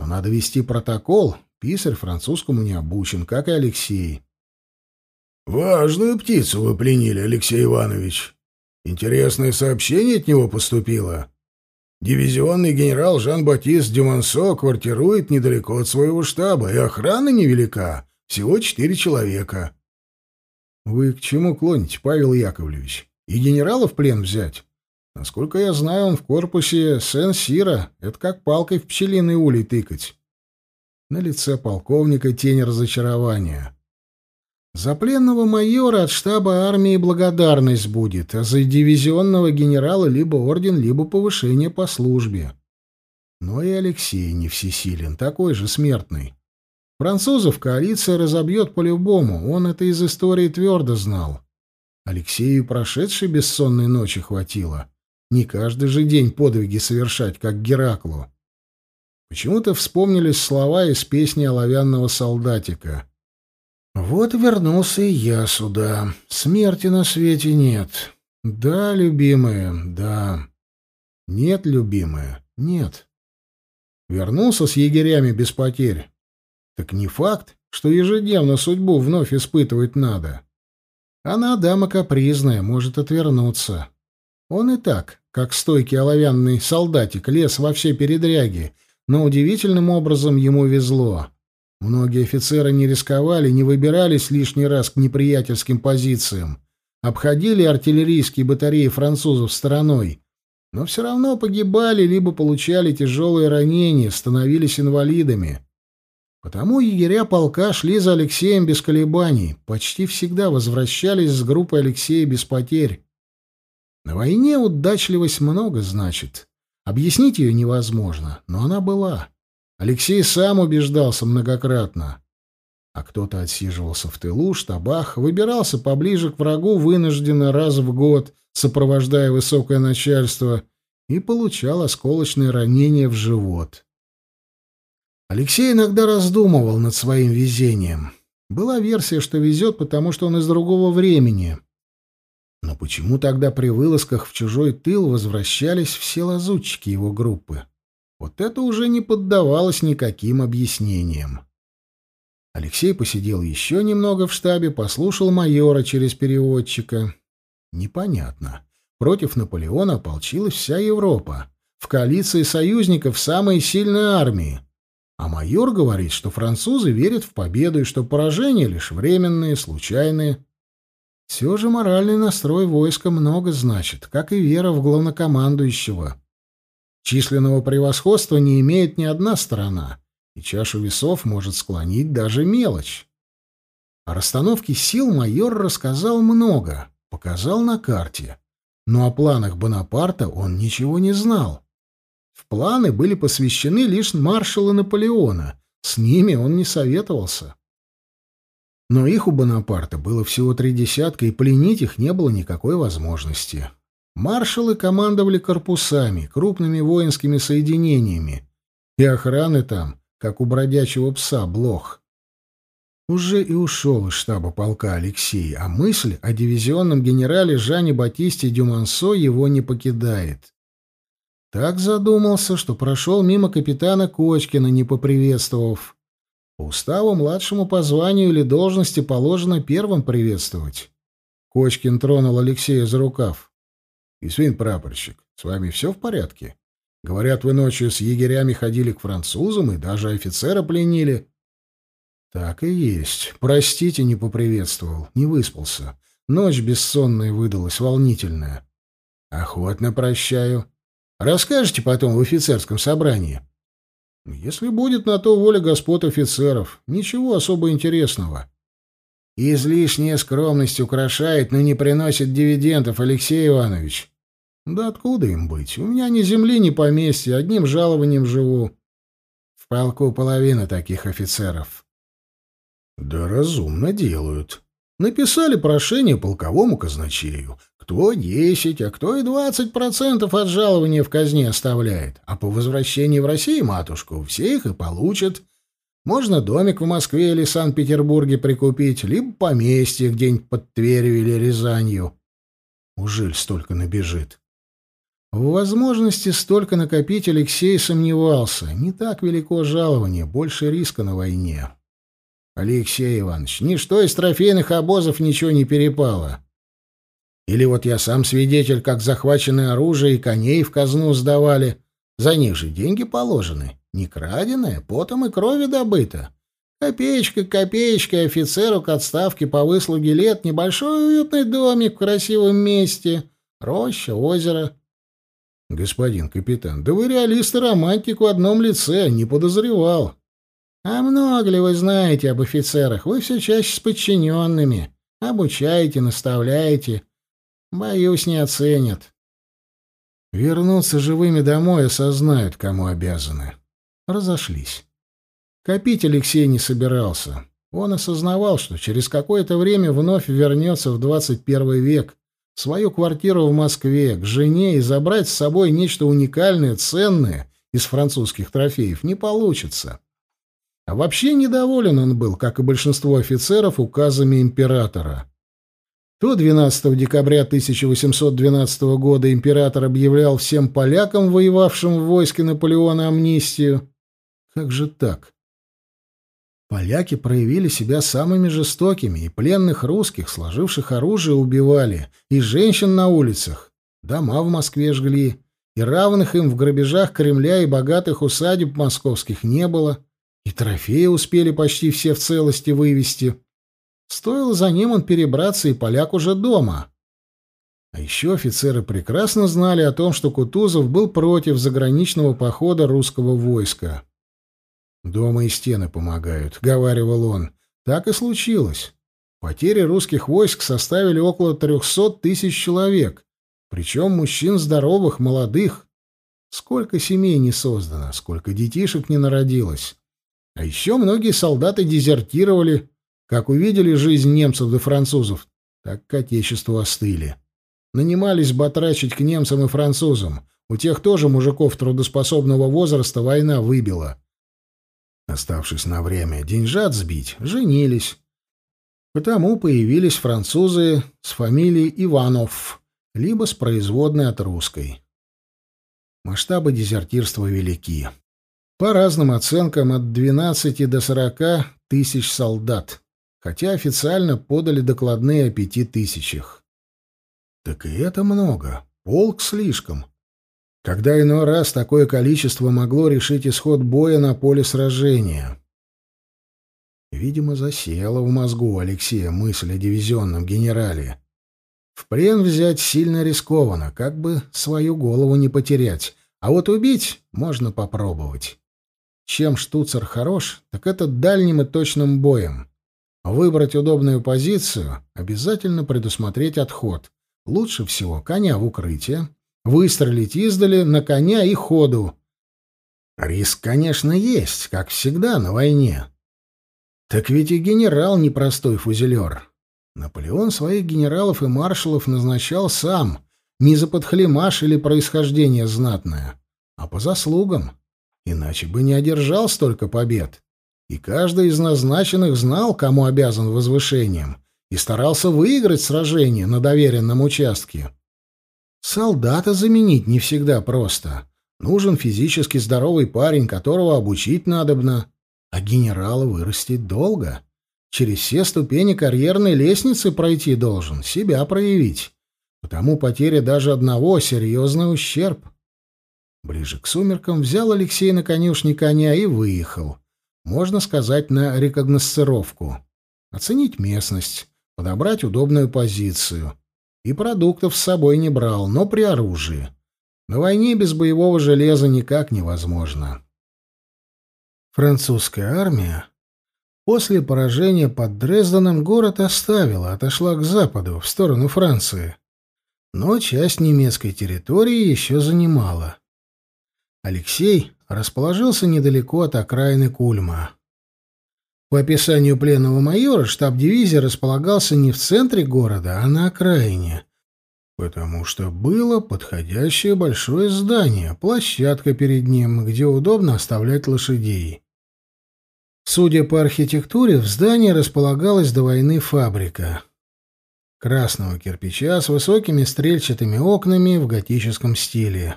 Но надо вести протокол. Писарь французскому не обучен, как и Алексей. «Важную птицу вы пленили, Алексей Иванович. Интересное сообщение от него поступило. Дивизионный генерал Жан-Батист Дюмансо квартирует недалеко от своего штаба, и охрана невелика, всего четыре человека». «Вы к чему клоните, Павел Яковлевич?» И генерала в плен взять? Насколько я знаю, он в корпусе Сен-Сира. Это как палкой в пчелиный улей тыкать. На лице полковника тень разочарования. За пленного майора от штаба армии благодарность будет, а за дивизионного генерала либо орден, либо повышение по службе. Но и Алексей не всесилен, такой же смертный. Французов коалиция разобьет по-любому, он это из истории твердо знал. Алексею прошедшей бессонной ночи хватило. Не каждый же день подвиги совершать, как Гераклу. Почему-то вспомнились слова из песни оловянного солдатика. «Вот вернулся и я сюда. Смерти на свете нет. Да, любимая, да. Нет, любимая, нет. Вернулся с егерями без потерь. Так не факт, что ежедневно судьбу вновь испытывать надо. Она дама капризная, может отвернуться. Он и так, как стойкий оловянный солдатик, лез во все передряги, но удивительным образом ему везло. Многие офицеры не рисковали, не выбирались лишний раз к неприятельским позициям, обходили артиллерийские батареи французов стороной, но все равно погибали либо получали тяжелые ранения, становились инвалидами. Потому егеря полка шли за Алексеем без колебаний, почти всегда возвращались с группой Алексея без потерь. На войне удачливость много значит. Объяснить ее невозможно, но она была. Алексей сам убеждался многократно. А кто-то отсиживался в тылу, штабах, выбирался поближе к врагу вынужденно раз в год, сопровождая высокое начальство, и получал осколочные ранения в живот. Алексей иногда раздумывал над своим везением. Была версия, что везет, потому что он из другого времени. Но почему тогда при вылазках в чужой тыл возвращались все лазутчики его группы? Вот это уже не поддавалось никаким объяснениям. Алексей посидел еще немного в штабе, послушал майора через переводчика. Непонятно. Против Наполеона ополчилась вся Европа. В коалиции союзников самые сильные армии. А майор говорит, что французы верят в победу и что поражения лишь временные, случайные. Все же моральный настрой войска много значит, как и вера в главнокомандующего. Численного превосходства не имеет ни одна сторона, и чашу весов может склонить даже мелочь. О расстановке сил майор рассказал много, показал на карте, но о планах Бонапарта он ничего не знал. В планы были посвящены лишь маршалу Наполеона, с ними он не советовался. Но их у Бонапарта было всего три десятка, и пленить их не было никакой возможности. Маршалы командовали корпусами, крупными воинскими соединениями, и охраны там, как у бродячего пса, блох. Уже и ушел из штаба полка Алексей, а мысль о дивизионном генерале Жане Батисте Дюмансо его не покидает. Так задумался, что прошел мимо капитана Кочкина, не поприветствовав. По уставу младшему по званию или должности положено первым приветствовать. Кочкин тронул Алексея за рукав. «Исвин прапорщик, с вами все в порядке? Говорят, вы ночью с егерями ходили к французам и даже офицера пленили». «Так и есть. Простите, не поприветствовал. Не выспался. Ночь бессонная выдалась, волнительная». «Охотно прощаю. Расскажете потом в офицерском собрании. Если будет на то воля господ офицеров, ничего особо интересного. Излишняя скромность украшает, но не приносит дивидендов, Алексей Иванович. Да откуда им быть? У меня ни земли, ни поместья, одним жалованием живу. В полку половина таких офицеров. Да разумно делают. Написали прошение полковому казначею. Кто десять, а кто и двадцать процентов от жалования в казне оставляет. А по возвращении в Россию матушку все их и получат. Можно домик в Москве или Санкт-Петербурге прикупить, либо поместье где-нибудь под Тверью или Рязанью. Ужиль столько набежит. В возможности столько накопить Алексей сомневался. Не так велико жалование, больше риска на войне. Алексей Иванович, ничто из трофейных обозов ничего не перепало. Или вот я сам свидетель, как захваченное оружие и коней в казну сдавали. За них же деньги положены. Не краденое, потом и крови добыто. Копеечка к копеечке офицеру к отставке по выслуге лет небольшой уютный домик в красивом месте. Роща, озеро. Господин капитан, да вы реалист и романтик в одном лице, не подозревал. А много ли вы знаете об офицерах? Вы все чаще с подчиненными. Обучаете, наставляете. Боюсь, не оценят. Вернуться живыми домой осознают, кому обязаны. Разошлись. Копить Алексей не собирался. Он осознавал, что через какое-то время вновь вернется в 21 век, в свою квартиру в Москве, к жене и забрать с собой нечто уникальное, ценное из французских трофеев не получится. А вообще недоволен он был, как и большинство офицеров, указами императора. То 12 декабря 1812 года император объявлял всем полякам, воевавшим в войске Наполеона, амнистию. Как же так? Поляки проявили себя самыми жестокими, и пленных русских, сложивших оружие, убивали, и женщин на улицах, дома в Москве жгли, и равных им в грабежах Кремля и богатых усадеб московских не было. И трофеи успели почти все в целости вывести. Стоило за ним он перебраться, и поляк уже дома. А еще офицеры прекрасно знали о том, что Кутузов был против заграничного похода русского войска. «Дома и стены помогают», — говаривал он. Так и случилось. Потери русских войск составили около трехсот тысяч человек, причем мужчин здоровых, молодых. Сколько семей не создано, сколько детишек не народилось. А еще многие солдаты дезертировали, как увидели жизнь немцев да французов, так к отечеству остыли. Нанимались батрачить к немцам и французам. У тех тоже мужиков трудоспособного возраста война выбила. Оставшись на время деньжат сбить, женились. Потому появились французы с фамилией Иванов, либо с производной от русской. Масштабы дезертирства велики. По разным оценкам, от 12 до 40 тысяч солдат, хотя официально подали докладные о пяти тысячах. Так и это много. Полк слишком. Когда иной раз такое количество могло решить исход боя на поле сражения. Видимо, засела в мозгу Алексея мысль о дивизионном генерале. В плен взять сильно рискованно, как бы свою голову не потерять, а вот убить можно попробовать. Чем штуцер хорош, так это дальним и точным боем. Выбрать удобную позицию, обязательно предусмотреть отход. Лучше всего коня в укрытие, выстрелить издали на коня и ходу. Риск, конечно, есть, как всегда на войне. Так ведь и генерал непростой фузелер. Наполеон своих генералов и маршалов назначал сам, не за подхлемаш или происхождение знатное, а по заслугам. Иначе бы не одержал столько побед. И каждый из назначенных знал, кому обязан возвышением, и старался выиграть сражение на доверенном участке. Солдата заменить не всегда просто. Нужен физически здоровый парень, которого обучить надобно. А генерала вырастить долго. Через все ступени карьерной лестницы пройти должен, себя проявить. Потому потеря даже одного — серьезный ущерб. Ближе к сумеркам взял Алексей на конюшне коня и выехал. Можно сказать, на рекогносцировку. Оценить местность, подобрать удобную позицию. И продуктов с собой не брал, но при оружии. На войне без боевого железа никак невозможно. Французская армия после поражения под Дрезденом город оставила, отошла к западу, в сторону Франции. Но часть немецкой территории еще занимала. Алексей расположился недалеко от окраины Кульма. По описанию пленного майора, штаб дивизии располагался не в центре города, а на окраине, потому что было подходящее большое здание, площадка перед ним, где удобно оставлять лошадей. Судя по архитектуре, в здании располагалась до войны фабрика красного кирпича с высокими стрельчатыми окнами в готическом стиле.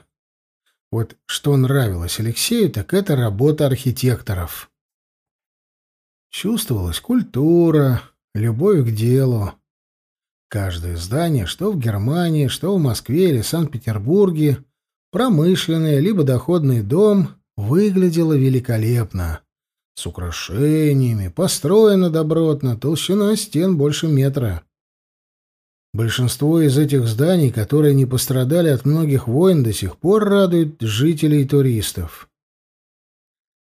Вот что нравилось Алексею, так это работа архитекторов. Чувствовалась культура, любовь к делу. Каждое здание, что в Германии, что в Москве или Санкт-Петербурге, промышленный либо доходный дом, выглядело великолепно. С украшениями, построено добротно, толщина стен больше метра. Большинство из этих зданий, которые не пострадали от многих войн, до сих пор радуют жителей и туристов.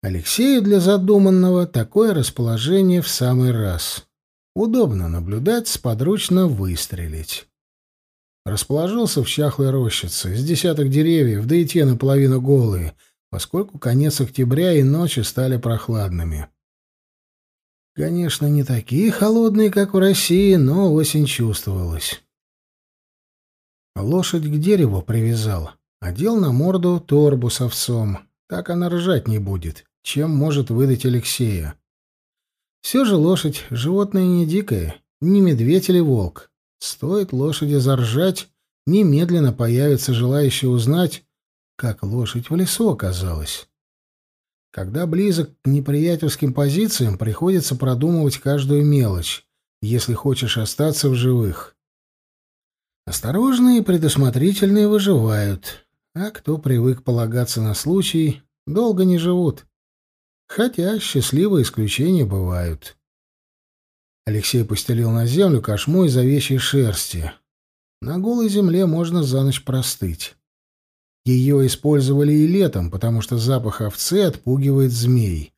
Алексею для задуманного такое расположение в самый раз. Удобно наблюдать, сподручно выстрелить. Расположился в чахлой рощице, с десяток деревьев, да и те наполовину голые, поскольку конец октября и ночи стали прохладными. Конечно, не такие холодные, как в России, но осень чувствовалась. Лошадь к дереву привязал, одел на морду торбу с овцом. Так она ржать не будет чем может выдать Алексея. Все же лошадь — животное не дикое, не медведь или волк. Стоит лошади заржать, немедленно появится желающий узнать, как лошадь в лесу оказалась. Когда близок к неприятельским позициям, приходится продумывать каждую мелочь, если хочешь остаться в живых. Осторожные и предусмотрительные выживают, а кто привык полагаться на случай, долго не живут. Хотя счастливые исключения бывают. Алексей постелил на землю кошму из овечьей шерсти. На голой земле можно за ночь простыть. Ее использовали и летом, потому что запах овцы отпугивает змей.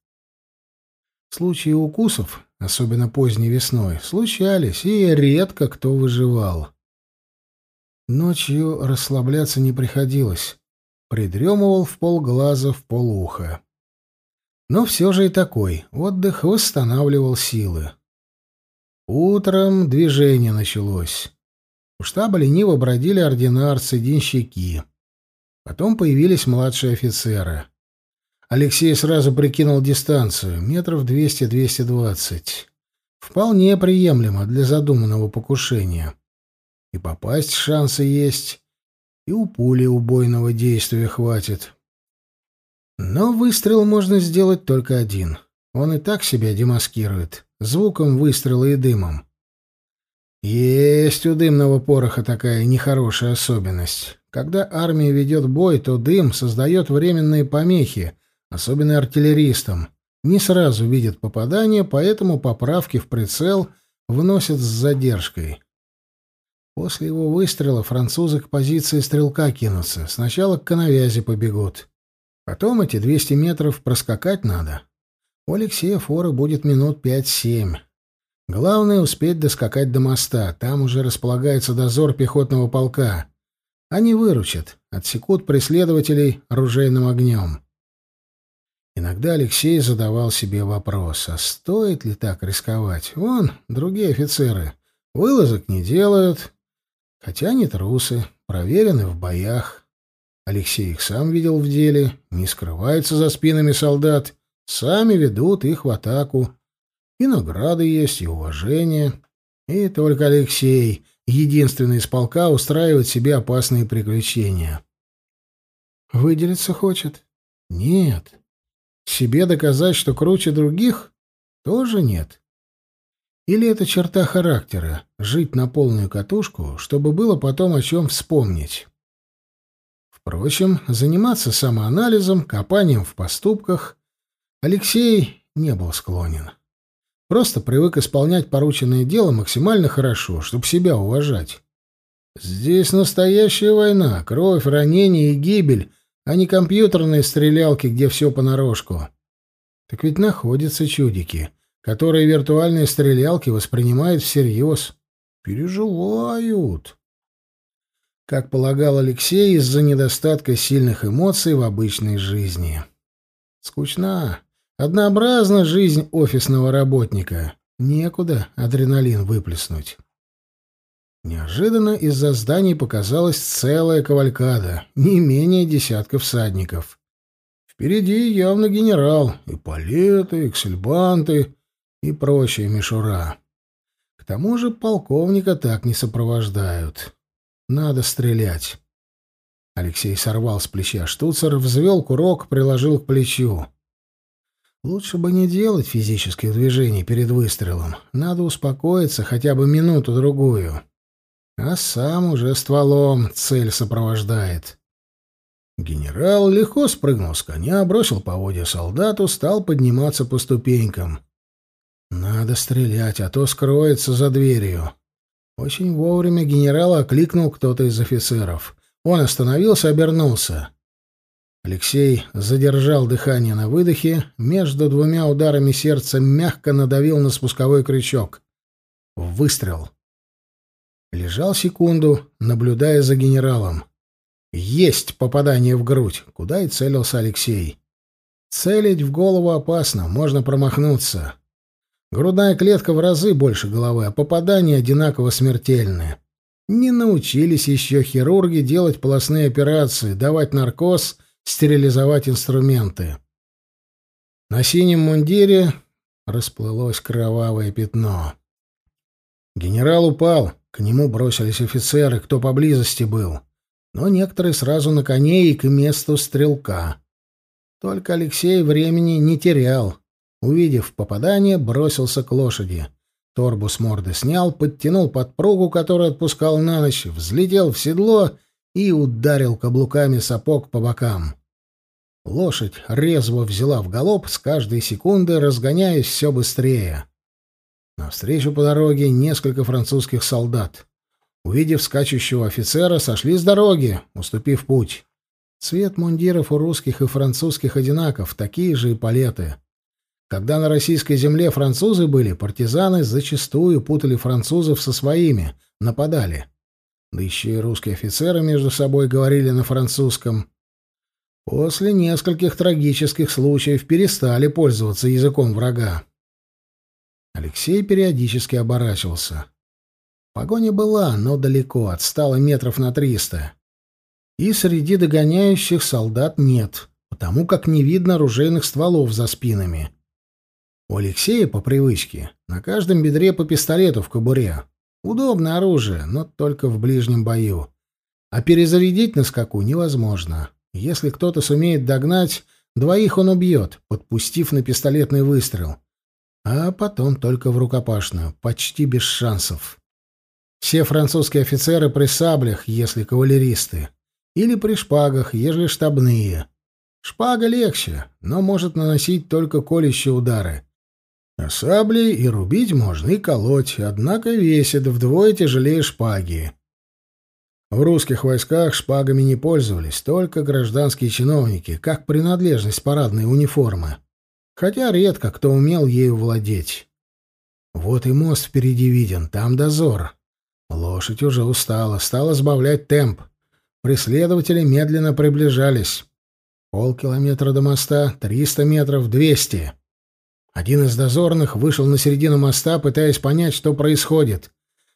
Случаи укусов, особенно поздней весной, случались, и редко кто выживал. Ночью расслабляться не приходилось. Придремывал в полглаза, в полуха. Но все же и такой отдых восстанавливал силы. Утром движение началось. У штаба лениво бродили ординарцы, денщики. Потом появились младшие офицеры. Алексей сразу прикинул дистанцию — метров двести-двести двадцать. Вполне приемлемо для задуманного покушения. И попасть шансы есть, и у пули убойного действия хватит. Но выстрел можно сделать только один. Он и так себя демаскирует. Звуком выстрела и дымом. Есть у дымного пороха такая нехорошая особенность. Когда армия ведет бой, то дым создает временные помехи, особенно артиллеристам. Не сразу видят попадание, поэтому поправки в прицел вносят с задержкой. После его выстрела французы к позиции стрелка кинутся. Сначала к коновязи побегут. Потом эти 200 метров проскакать надо. У Алексея фора будет минут 5-7. Главное — успеть доскакать до моста. Там уже располагается дозор пехотного полка. Они выручат, отсекут преследователей оружейным огнем. Иногда Алексей задавал себе вопрос, а стоит ли так рисковать? Вон, другие офицеры. Вылазок не делают, хотя не трусы, проверены в боях. Алексей их сам видел в деле, не скрываются за спинами солдат, сами ведут их в атаку. И награды есть, и уважение. И только Алексей, единственный из полка, устраивает себе опасные приключения. Выделиться хочет? Нет. Себе доказать, что круче других? Тоже нет. Или это черта характера — жить на полную катушку, чтобы было потом о чем вспомнить? Впрочем, заниматься самоанализом, копанием в поступках Алексей не был склонен. Просто привык исполнять порученное дело максимально хорошо, чтобы себя уважать. Здесь настоящая война, кровь, ранения и гибель, а не компьютерные стрелялки, где все понарошку. Так ведь находятся чудики, которые виртуальные стрелялки воспринимают всерьез. Переживают как полагал Алексей, из-за недостатка сильных эмоций в обычной жизни. Скучна, Однообразна жизнь офисного работника. Некуда адреналин выплеснуть. Неожиданно из-за зданий показалась целая кавалькада, не менее десятка всадников. Впереди явно генерал, и палеты, эксельбанты и прочая мишура. К тому же полковника так не сопровождают. Надо стрелять. Алексей сорвал с плеча штуцер, взвел курок, приложил к плечу. Лучше бы не делать физических движений перед выстрелом. Надо успокоиться хотя бы минуту-другую. А сам уже стволом цель сопровождает. Генерал легко спрыгнул с коня, бросил поводья солдату, стал подниматься по ступенькам. Надо стрелять, а то скроется за дверью. Очень вовремя генерала окликнул кто-то из офицеров. Он остановился, обернулся. Алексей задержал дыхание на выдохе, между двумя ударами сердца мягко надавил на спусковой крючок. Выстрел. Лежал секунду, наблюдая за генералом. Есть попадание в грудь, куда и целился Алексей. Целить в голову опасно, можно промахнуться. Грудная клетка в разы больше головы, а попадания одинаково смертельны. Не научились еще хирурги делать полостные операции, давать наркоз стерилизовать инструменты. На синем мундире расплылось кровавое пятно. Генерал упал, к нему бросились офицеры, кто поблизости был, но некоторые сразу на коне и к месту стрелка. Только Алексей времени не терял. Увидев попадание, бросился к лошади. Торбу с морды снял, подтянул подпругу, которую отпускал на ночь, взлетел в седло и ударил каблуками сапог по бокам. Лошадь резво взяла в галоп, с каждой секунды разгоняясь все быстрее. Навстречу по дороге несколько французских солдат. Увидев скачущего офицера, сошли с дороги, уступив путь. Цвет мундиров у русских и французских одинаков, такие же и палеты. Когда на российской земле французы были, партизаны зачастую путали французов со своими, нападали. Да еще и русские офицеры между собой говорили на французском. После нескольких трагических случаев перестали пользоваться языком врага. Алексей периодически оборачивался. Погоня была, но далеко, отстала метров на триста. И среди догоняющих солдат нет, потому как не видно оружейных стволов за спинами. У Алексея, по привычке, на каждом бедре по пистолету в кобуре. Удобное оружие, но только в ближнем бою. А перезарядить на скаку невозможно. Если кто-то сумеет догнать, двоих он убьет, подпустив на пистолетный выстрел. А потом только в рукопашную, почти без шансов. Все французские офицеры при саблях, если кавалеристы, или при шпагах, ежели штабные. Шпага легче, но может наносить только колющие удары. А саблей и рубить можно, и колоть, однако весит вдвое тяжелее шпаги. В русских войсках шпагами не пользовались, только гражданские чиновники, как принадлежность парадной униформы. Хотя редко кто умел ею владеть. Вот и мост впереди виден, там дозор. Лошадь уже устала, стала сбавлять темп. Преследователи медленно приближались. Полкилометра до моста, триста метров, двести. Один из дозорных вышел на середину моста, пытаясь понять, что происходит.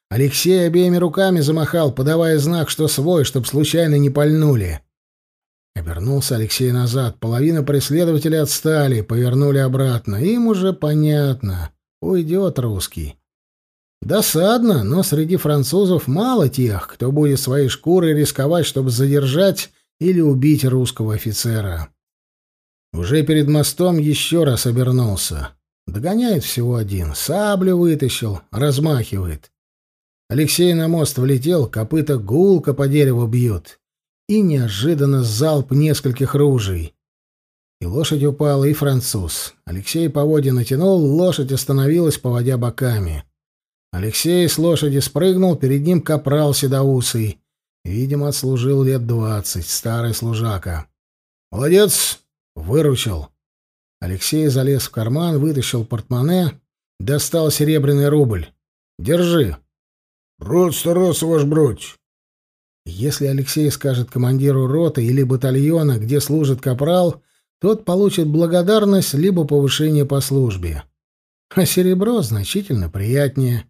Алексей обеими руками замахал, подавая знак, что свой, чтоб случайно не пальнули. Обернулся Алексей назад. Половина преследователей отстали, повернули обратно. Им уже понятно. Уйдет русский. Досадно, но среди французов мало тех, кто будет своей шкурой рисковать, чтобы задержать или убить русского офицера. Уже перед мостом еще раз обернулся. Догоняет всего один. Саблю вытащил, размахивает. Алексей на мост влетел, копыта гулко по дереву бьют. И неожиданно залп нескольких ружей. И лошадь упала, и француз. Алексей по воде натянул, лошадь остановилась, поводя боками. Алексей с лошади спрыгнул, перед ним капрал седоусый. Видимо, отслужил лет двадцать, старый служака. «Молодец!» — выручил. Алексей залез в карман, вытащил портмоне, достал серебряный рубль. «Держи!» «Рот старался, ваш бродь!» Если Алексей скажет командиру роты или батальона, где служит капрал, тот получит благодарность либо повышение по службе. А серебро значительно приятнее.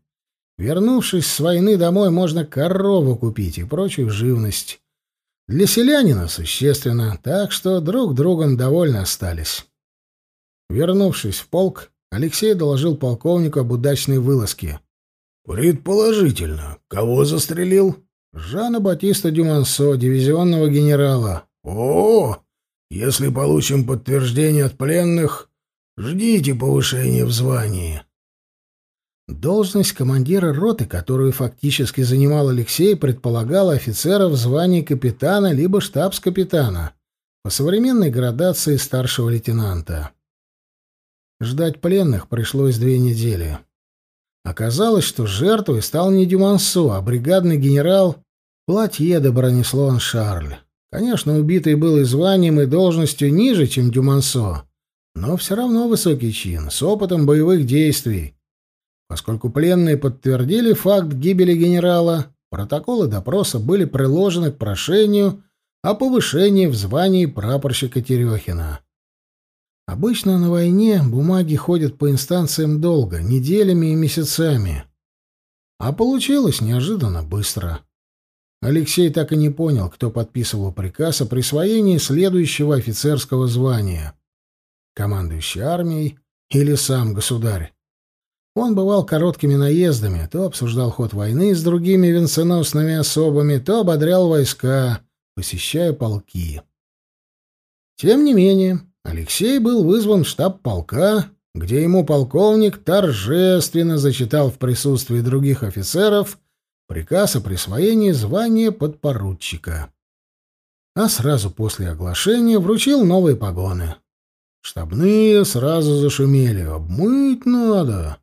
Вернувшись с войны домой, можно корову купить и прочую живность. Для селянина существенно, так что друг другом довольно остались. Вернувшись в полк, Алексей доложил полковнику об удачной вылазке. «Предположительно. Кого застрелил?» «Жана Батиста Дюмансо, дивизионного генерала». «О, если получим подтверждение от пленных, ждите повышения в звании». Должность командира роты, которую фактически занимал Алексей, предполагала офицера в звании капитана либо штабс-капитана, по современной градации старшего лейтенанта. Ждать пленных пришлось две недели. Оказалось, что жертвой стал не Дюмансо, а бригадный генерал Платье де Бронислон Шарль. Конечно, убитый был и званием, и должностью ниже, чем Дюмансо, но все равно высокий чин, с опытом боевых действий. Поскольку пленные подтвердили факт гибели генерала, протоколы допроса были приложены к прошению о повышении в звании прапорщика Терехина. Обычно на войне бумаги ходят по инстанциям долго, неделями и месяцами. А получилось неожиданно быстро. Алексей так и не понял, кто подписывал приказ о присвоении следующего офицерского звания. Командующий армией или сам государь. Он бывал короткими наездами, то обсуждал ход войны с другими венценосными особами, то ободрял войска, посещая полки. Тем не менее, Алексей был вызван в штаб полка, где ему полковник торжественно зачитал в присутствии других офицеров приказ о присвоении звания подпоручика. А сразу после оглашения вручил новые погоны. Штабные сразу зашумели. «Обмыть надо!»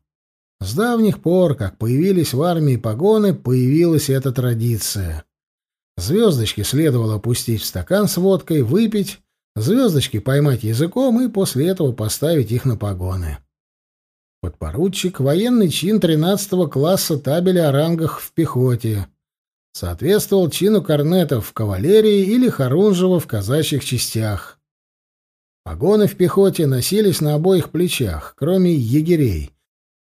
С давних пор, как появились в армии погоны, появилась эта традиция. Звездочки следовало опустить в стакан с водкой, выпить, звездочки поймать языком и после этого поставить их на погоны. Подпоручик — военный чин 13 класса табеля о рангах в пехоте. Соответствовал чину корнетов в кавалерии или хорунжева в казачьих частях. Погоны в пехоте носились на обоих плечах, кроме егерей,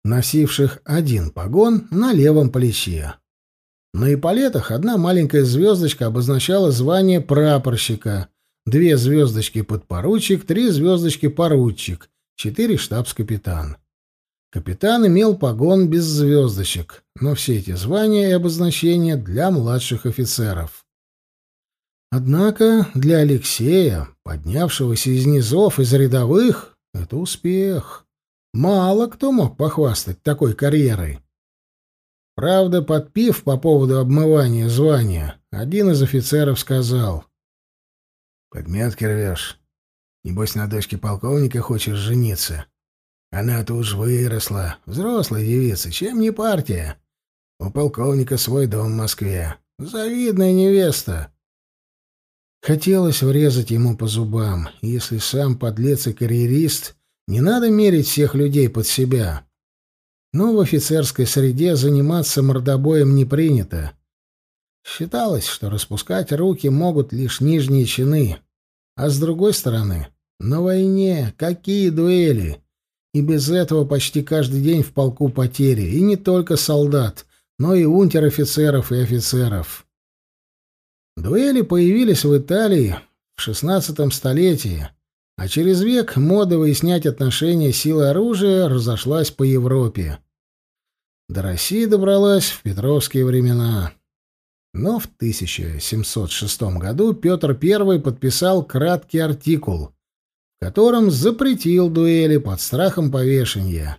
носивших один погон на левом плече. На эполетах одна маленькая звездочка обозначала звание прапорщика, Две звездочки подпоручик, три звездочки поручик, четыре штабс-капитан. Капитан имел погон без звездочек, но все эти звания и обозначения для младших офицеров. Однако для Алексея, поднявшегося из низов, из рядовых, это успех. Мало кто мог похвастать такой карьерой. Правда, подпив по поводу обмывания звания, один из офицеров сказал, Подметки рвешь. Небось, на дочке полковника хочешь жениться. Она-то уж выросла, взрослая девица, чем не партия. У полковника свой дом в Москве. Завидная невеста. Хотелось врезать ему по зубам. Если сам подлец и карьерист, не надо мерить всех людей под себя. Но в офицерской среде заниматься мордобоем не принято. Считалось, что распускать руки могут лишь нижние чины. А с другой стороны, на войне какие дуэли? И без этого почти каждый день в полку потери. И не только солдат, но и унтер-офицеров и офицеров. Дуэли появились в Италии в XVI столетии, а через век мода выяснять отношения силы оружия разошлась по Европе. До России добралась в петровские времена. Но в 1706 году Петр I подписал краткий артикул, в котором запретил дуэли под страхом повешения.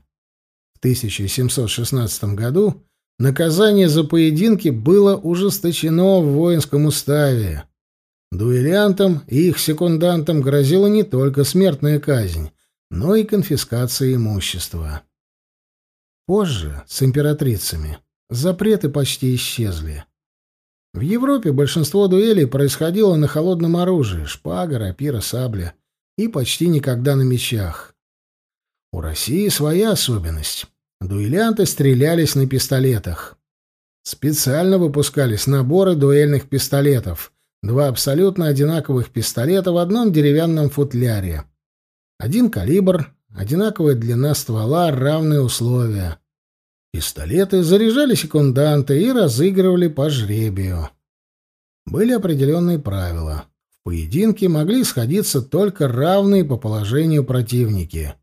В 1716 году наказание за поединки было ужесточено в воинском уставе. Дуэлянтам и их секундантам грозила не только смертная казнь, но и конфискация имущества. Позже, с императрицами, запреты почти исчезли. В Европе большинство дуэлей происходило на холодном оружии — шпага, рапира, сабля, и почти никогда на мечах. У России своя особенность. Дуэлянты стрелялись на пистолетах. Специально выпускались наборы дуэльных пистолетов. Два абсолютно одинаковых пистолета в одном деревянном футляре. Один калибр, одинаковая длина ствола, равные условия. Пистолеты заряжали секунданты и разыгрывали по жребию. Были определенные правила. В поединке могли сходиться только равные по положению противники.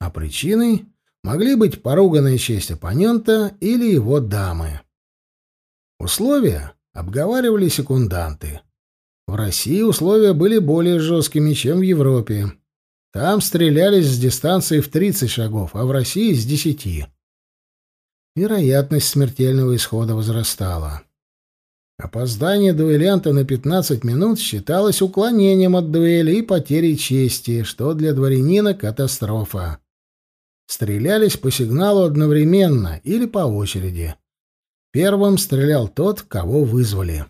А причиной могли быть поруганная честь оппонента или его дамы. Условия обговаривали секунданты. В России условия были более жесткими, чем в Европе. Там стрелялись с дистанции в 30 шагов, а в России — с 10. Вероятность смертельного исхода возрастала. Опоздание дуэлянта на 15 минут считалось уклонением от дуэли и потерей чести, что для дворянина катастрофа. Стрелялись по сигналу одновременно или по очереди. Первым стрелял тот, кого вызвали.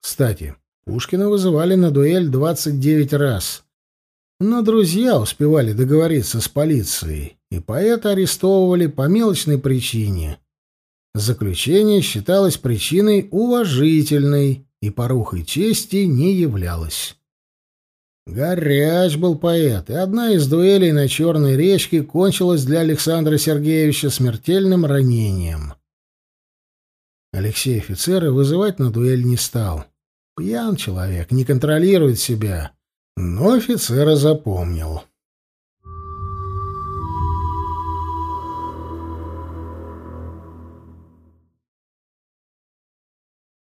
Кстати, Пушкина вызывали на дуэль 29 раз. Но друзья успевали договориться с полицией, и поэта арестовывали по мелочной причине. Заключение считалось причиной уважительной и порухой чести не являлось. Горяч был поэт, и одна из дуэлей на Черной речке кончилась для Александра Сергеевича смертельным ранением. Алексей офицера вызывать на дуэль не стал. Пьян человек, не контролирует себя. Но офицера запомнил.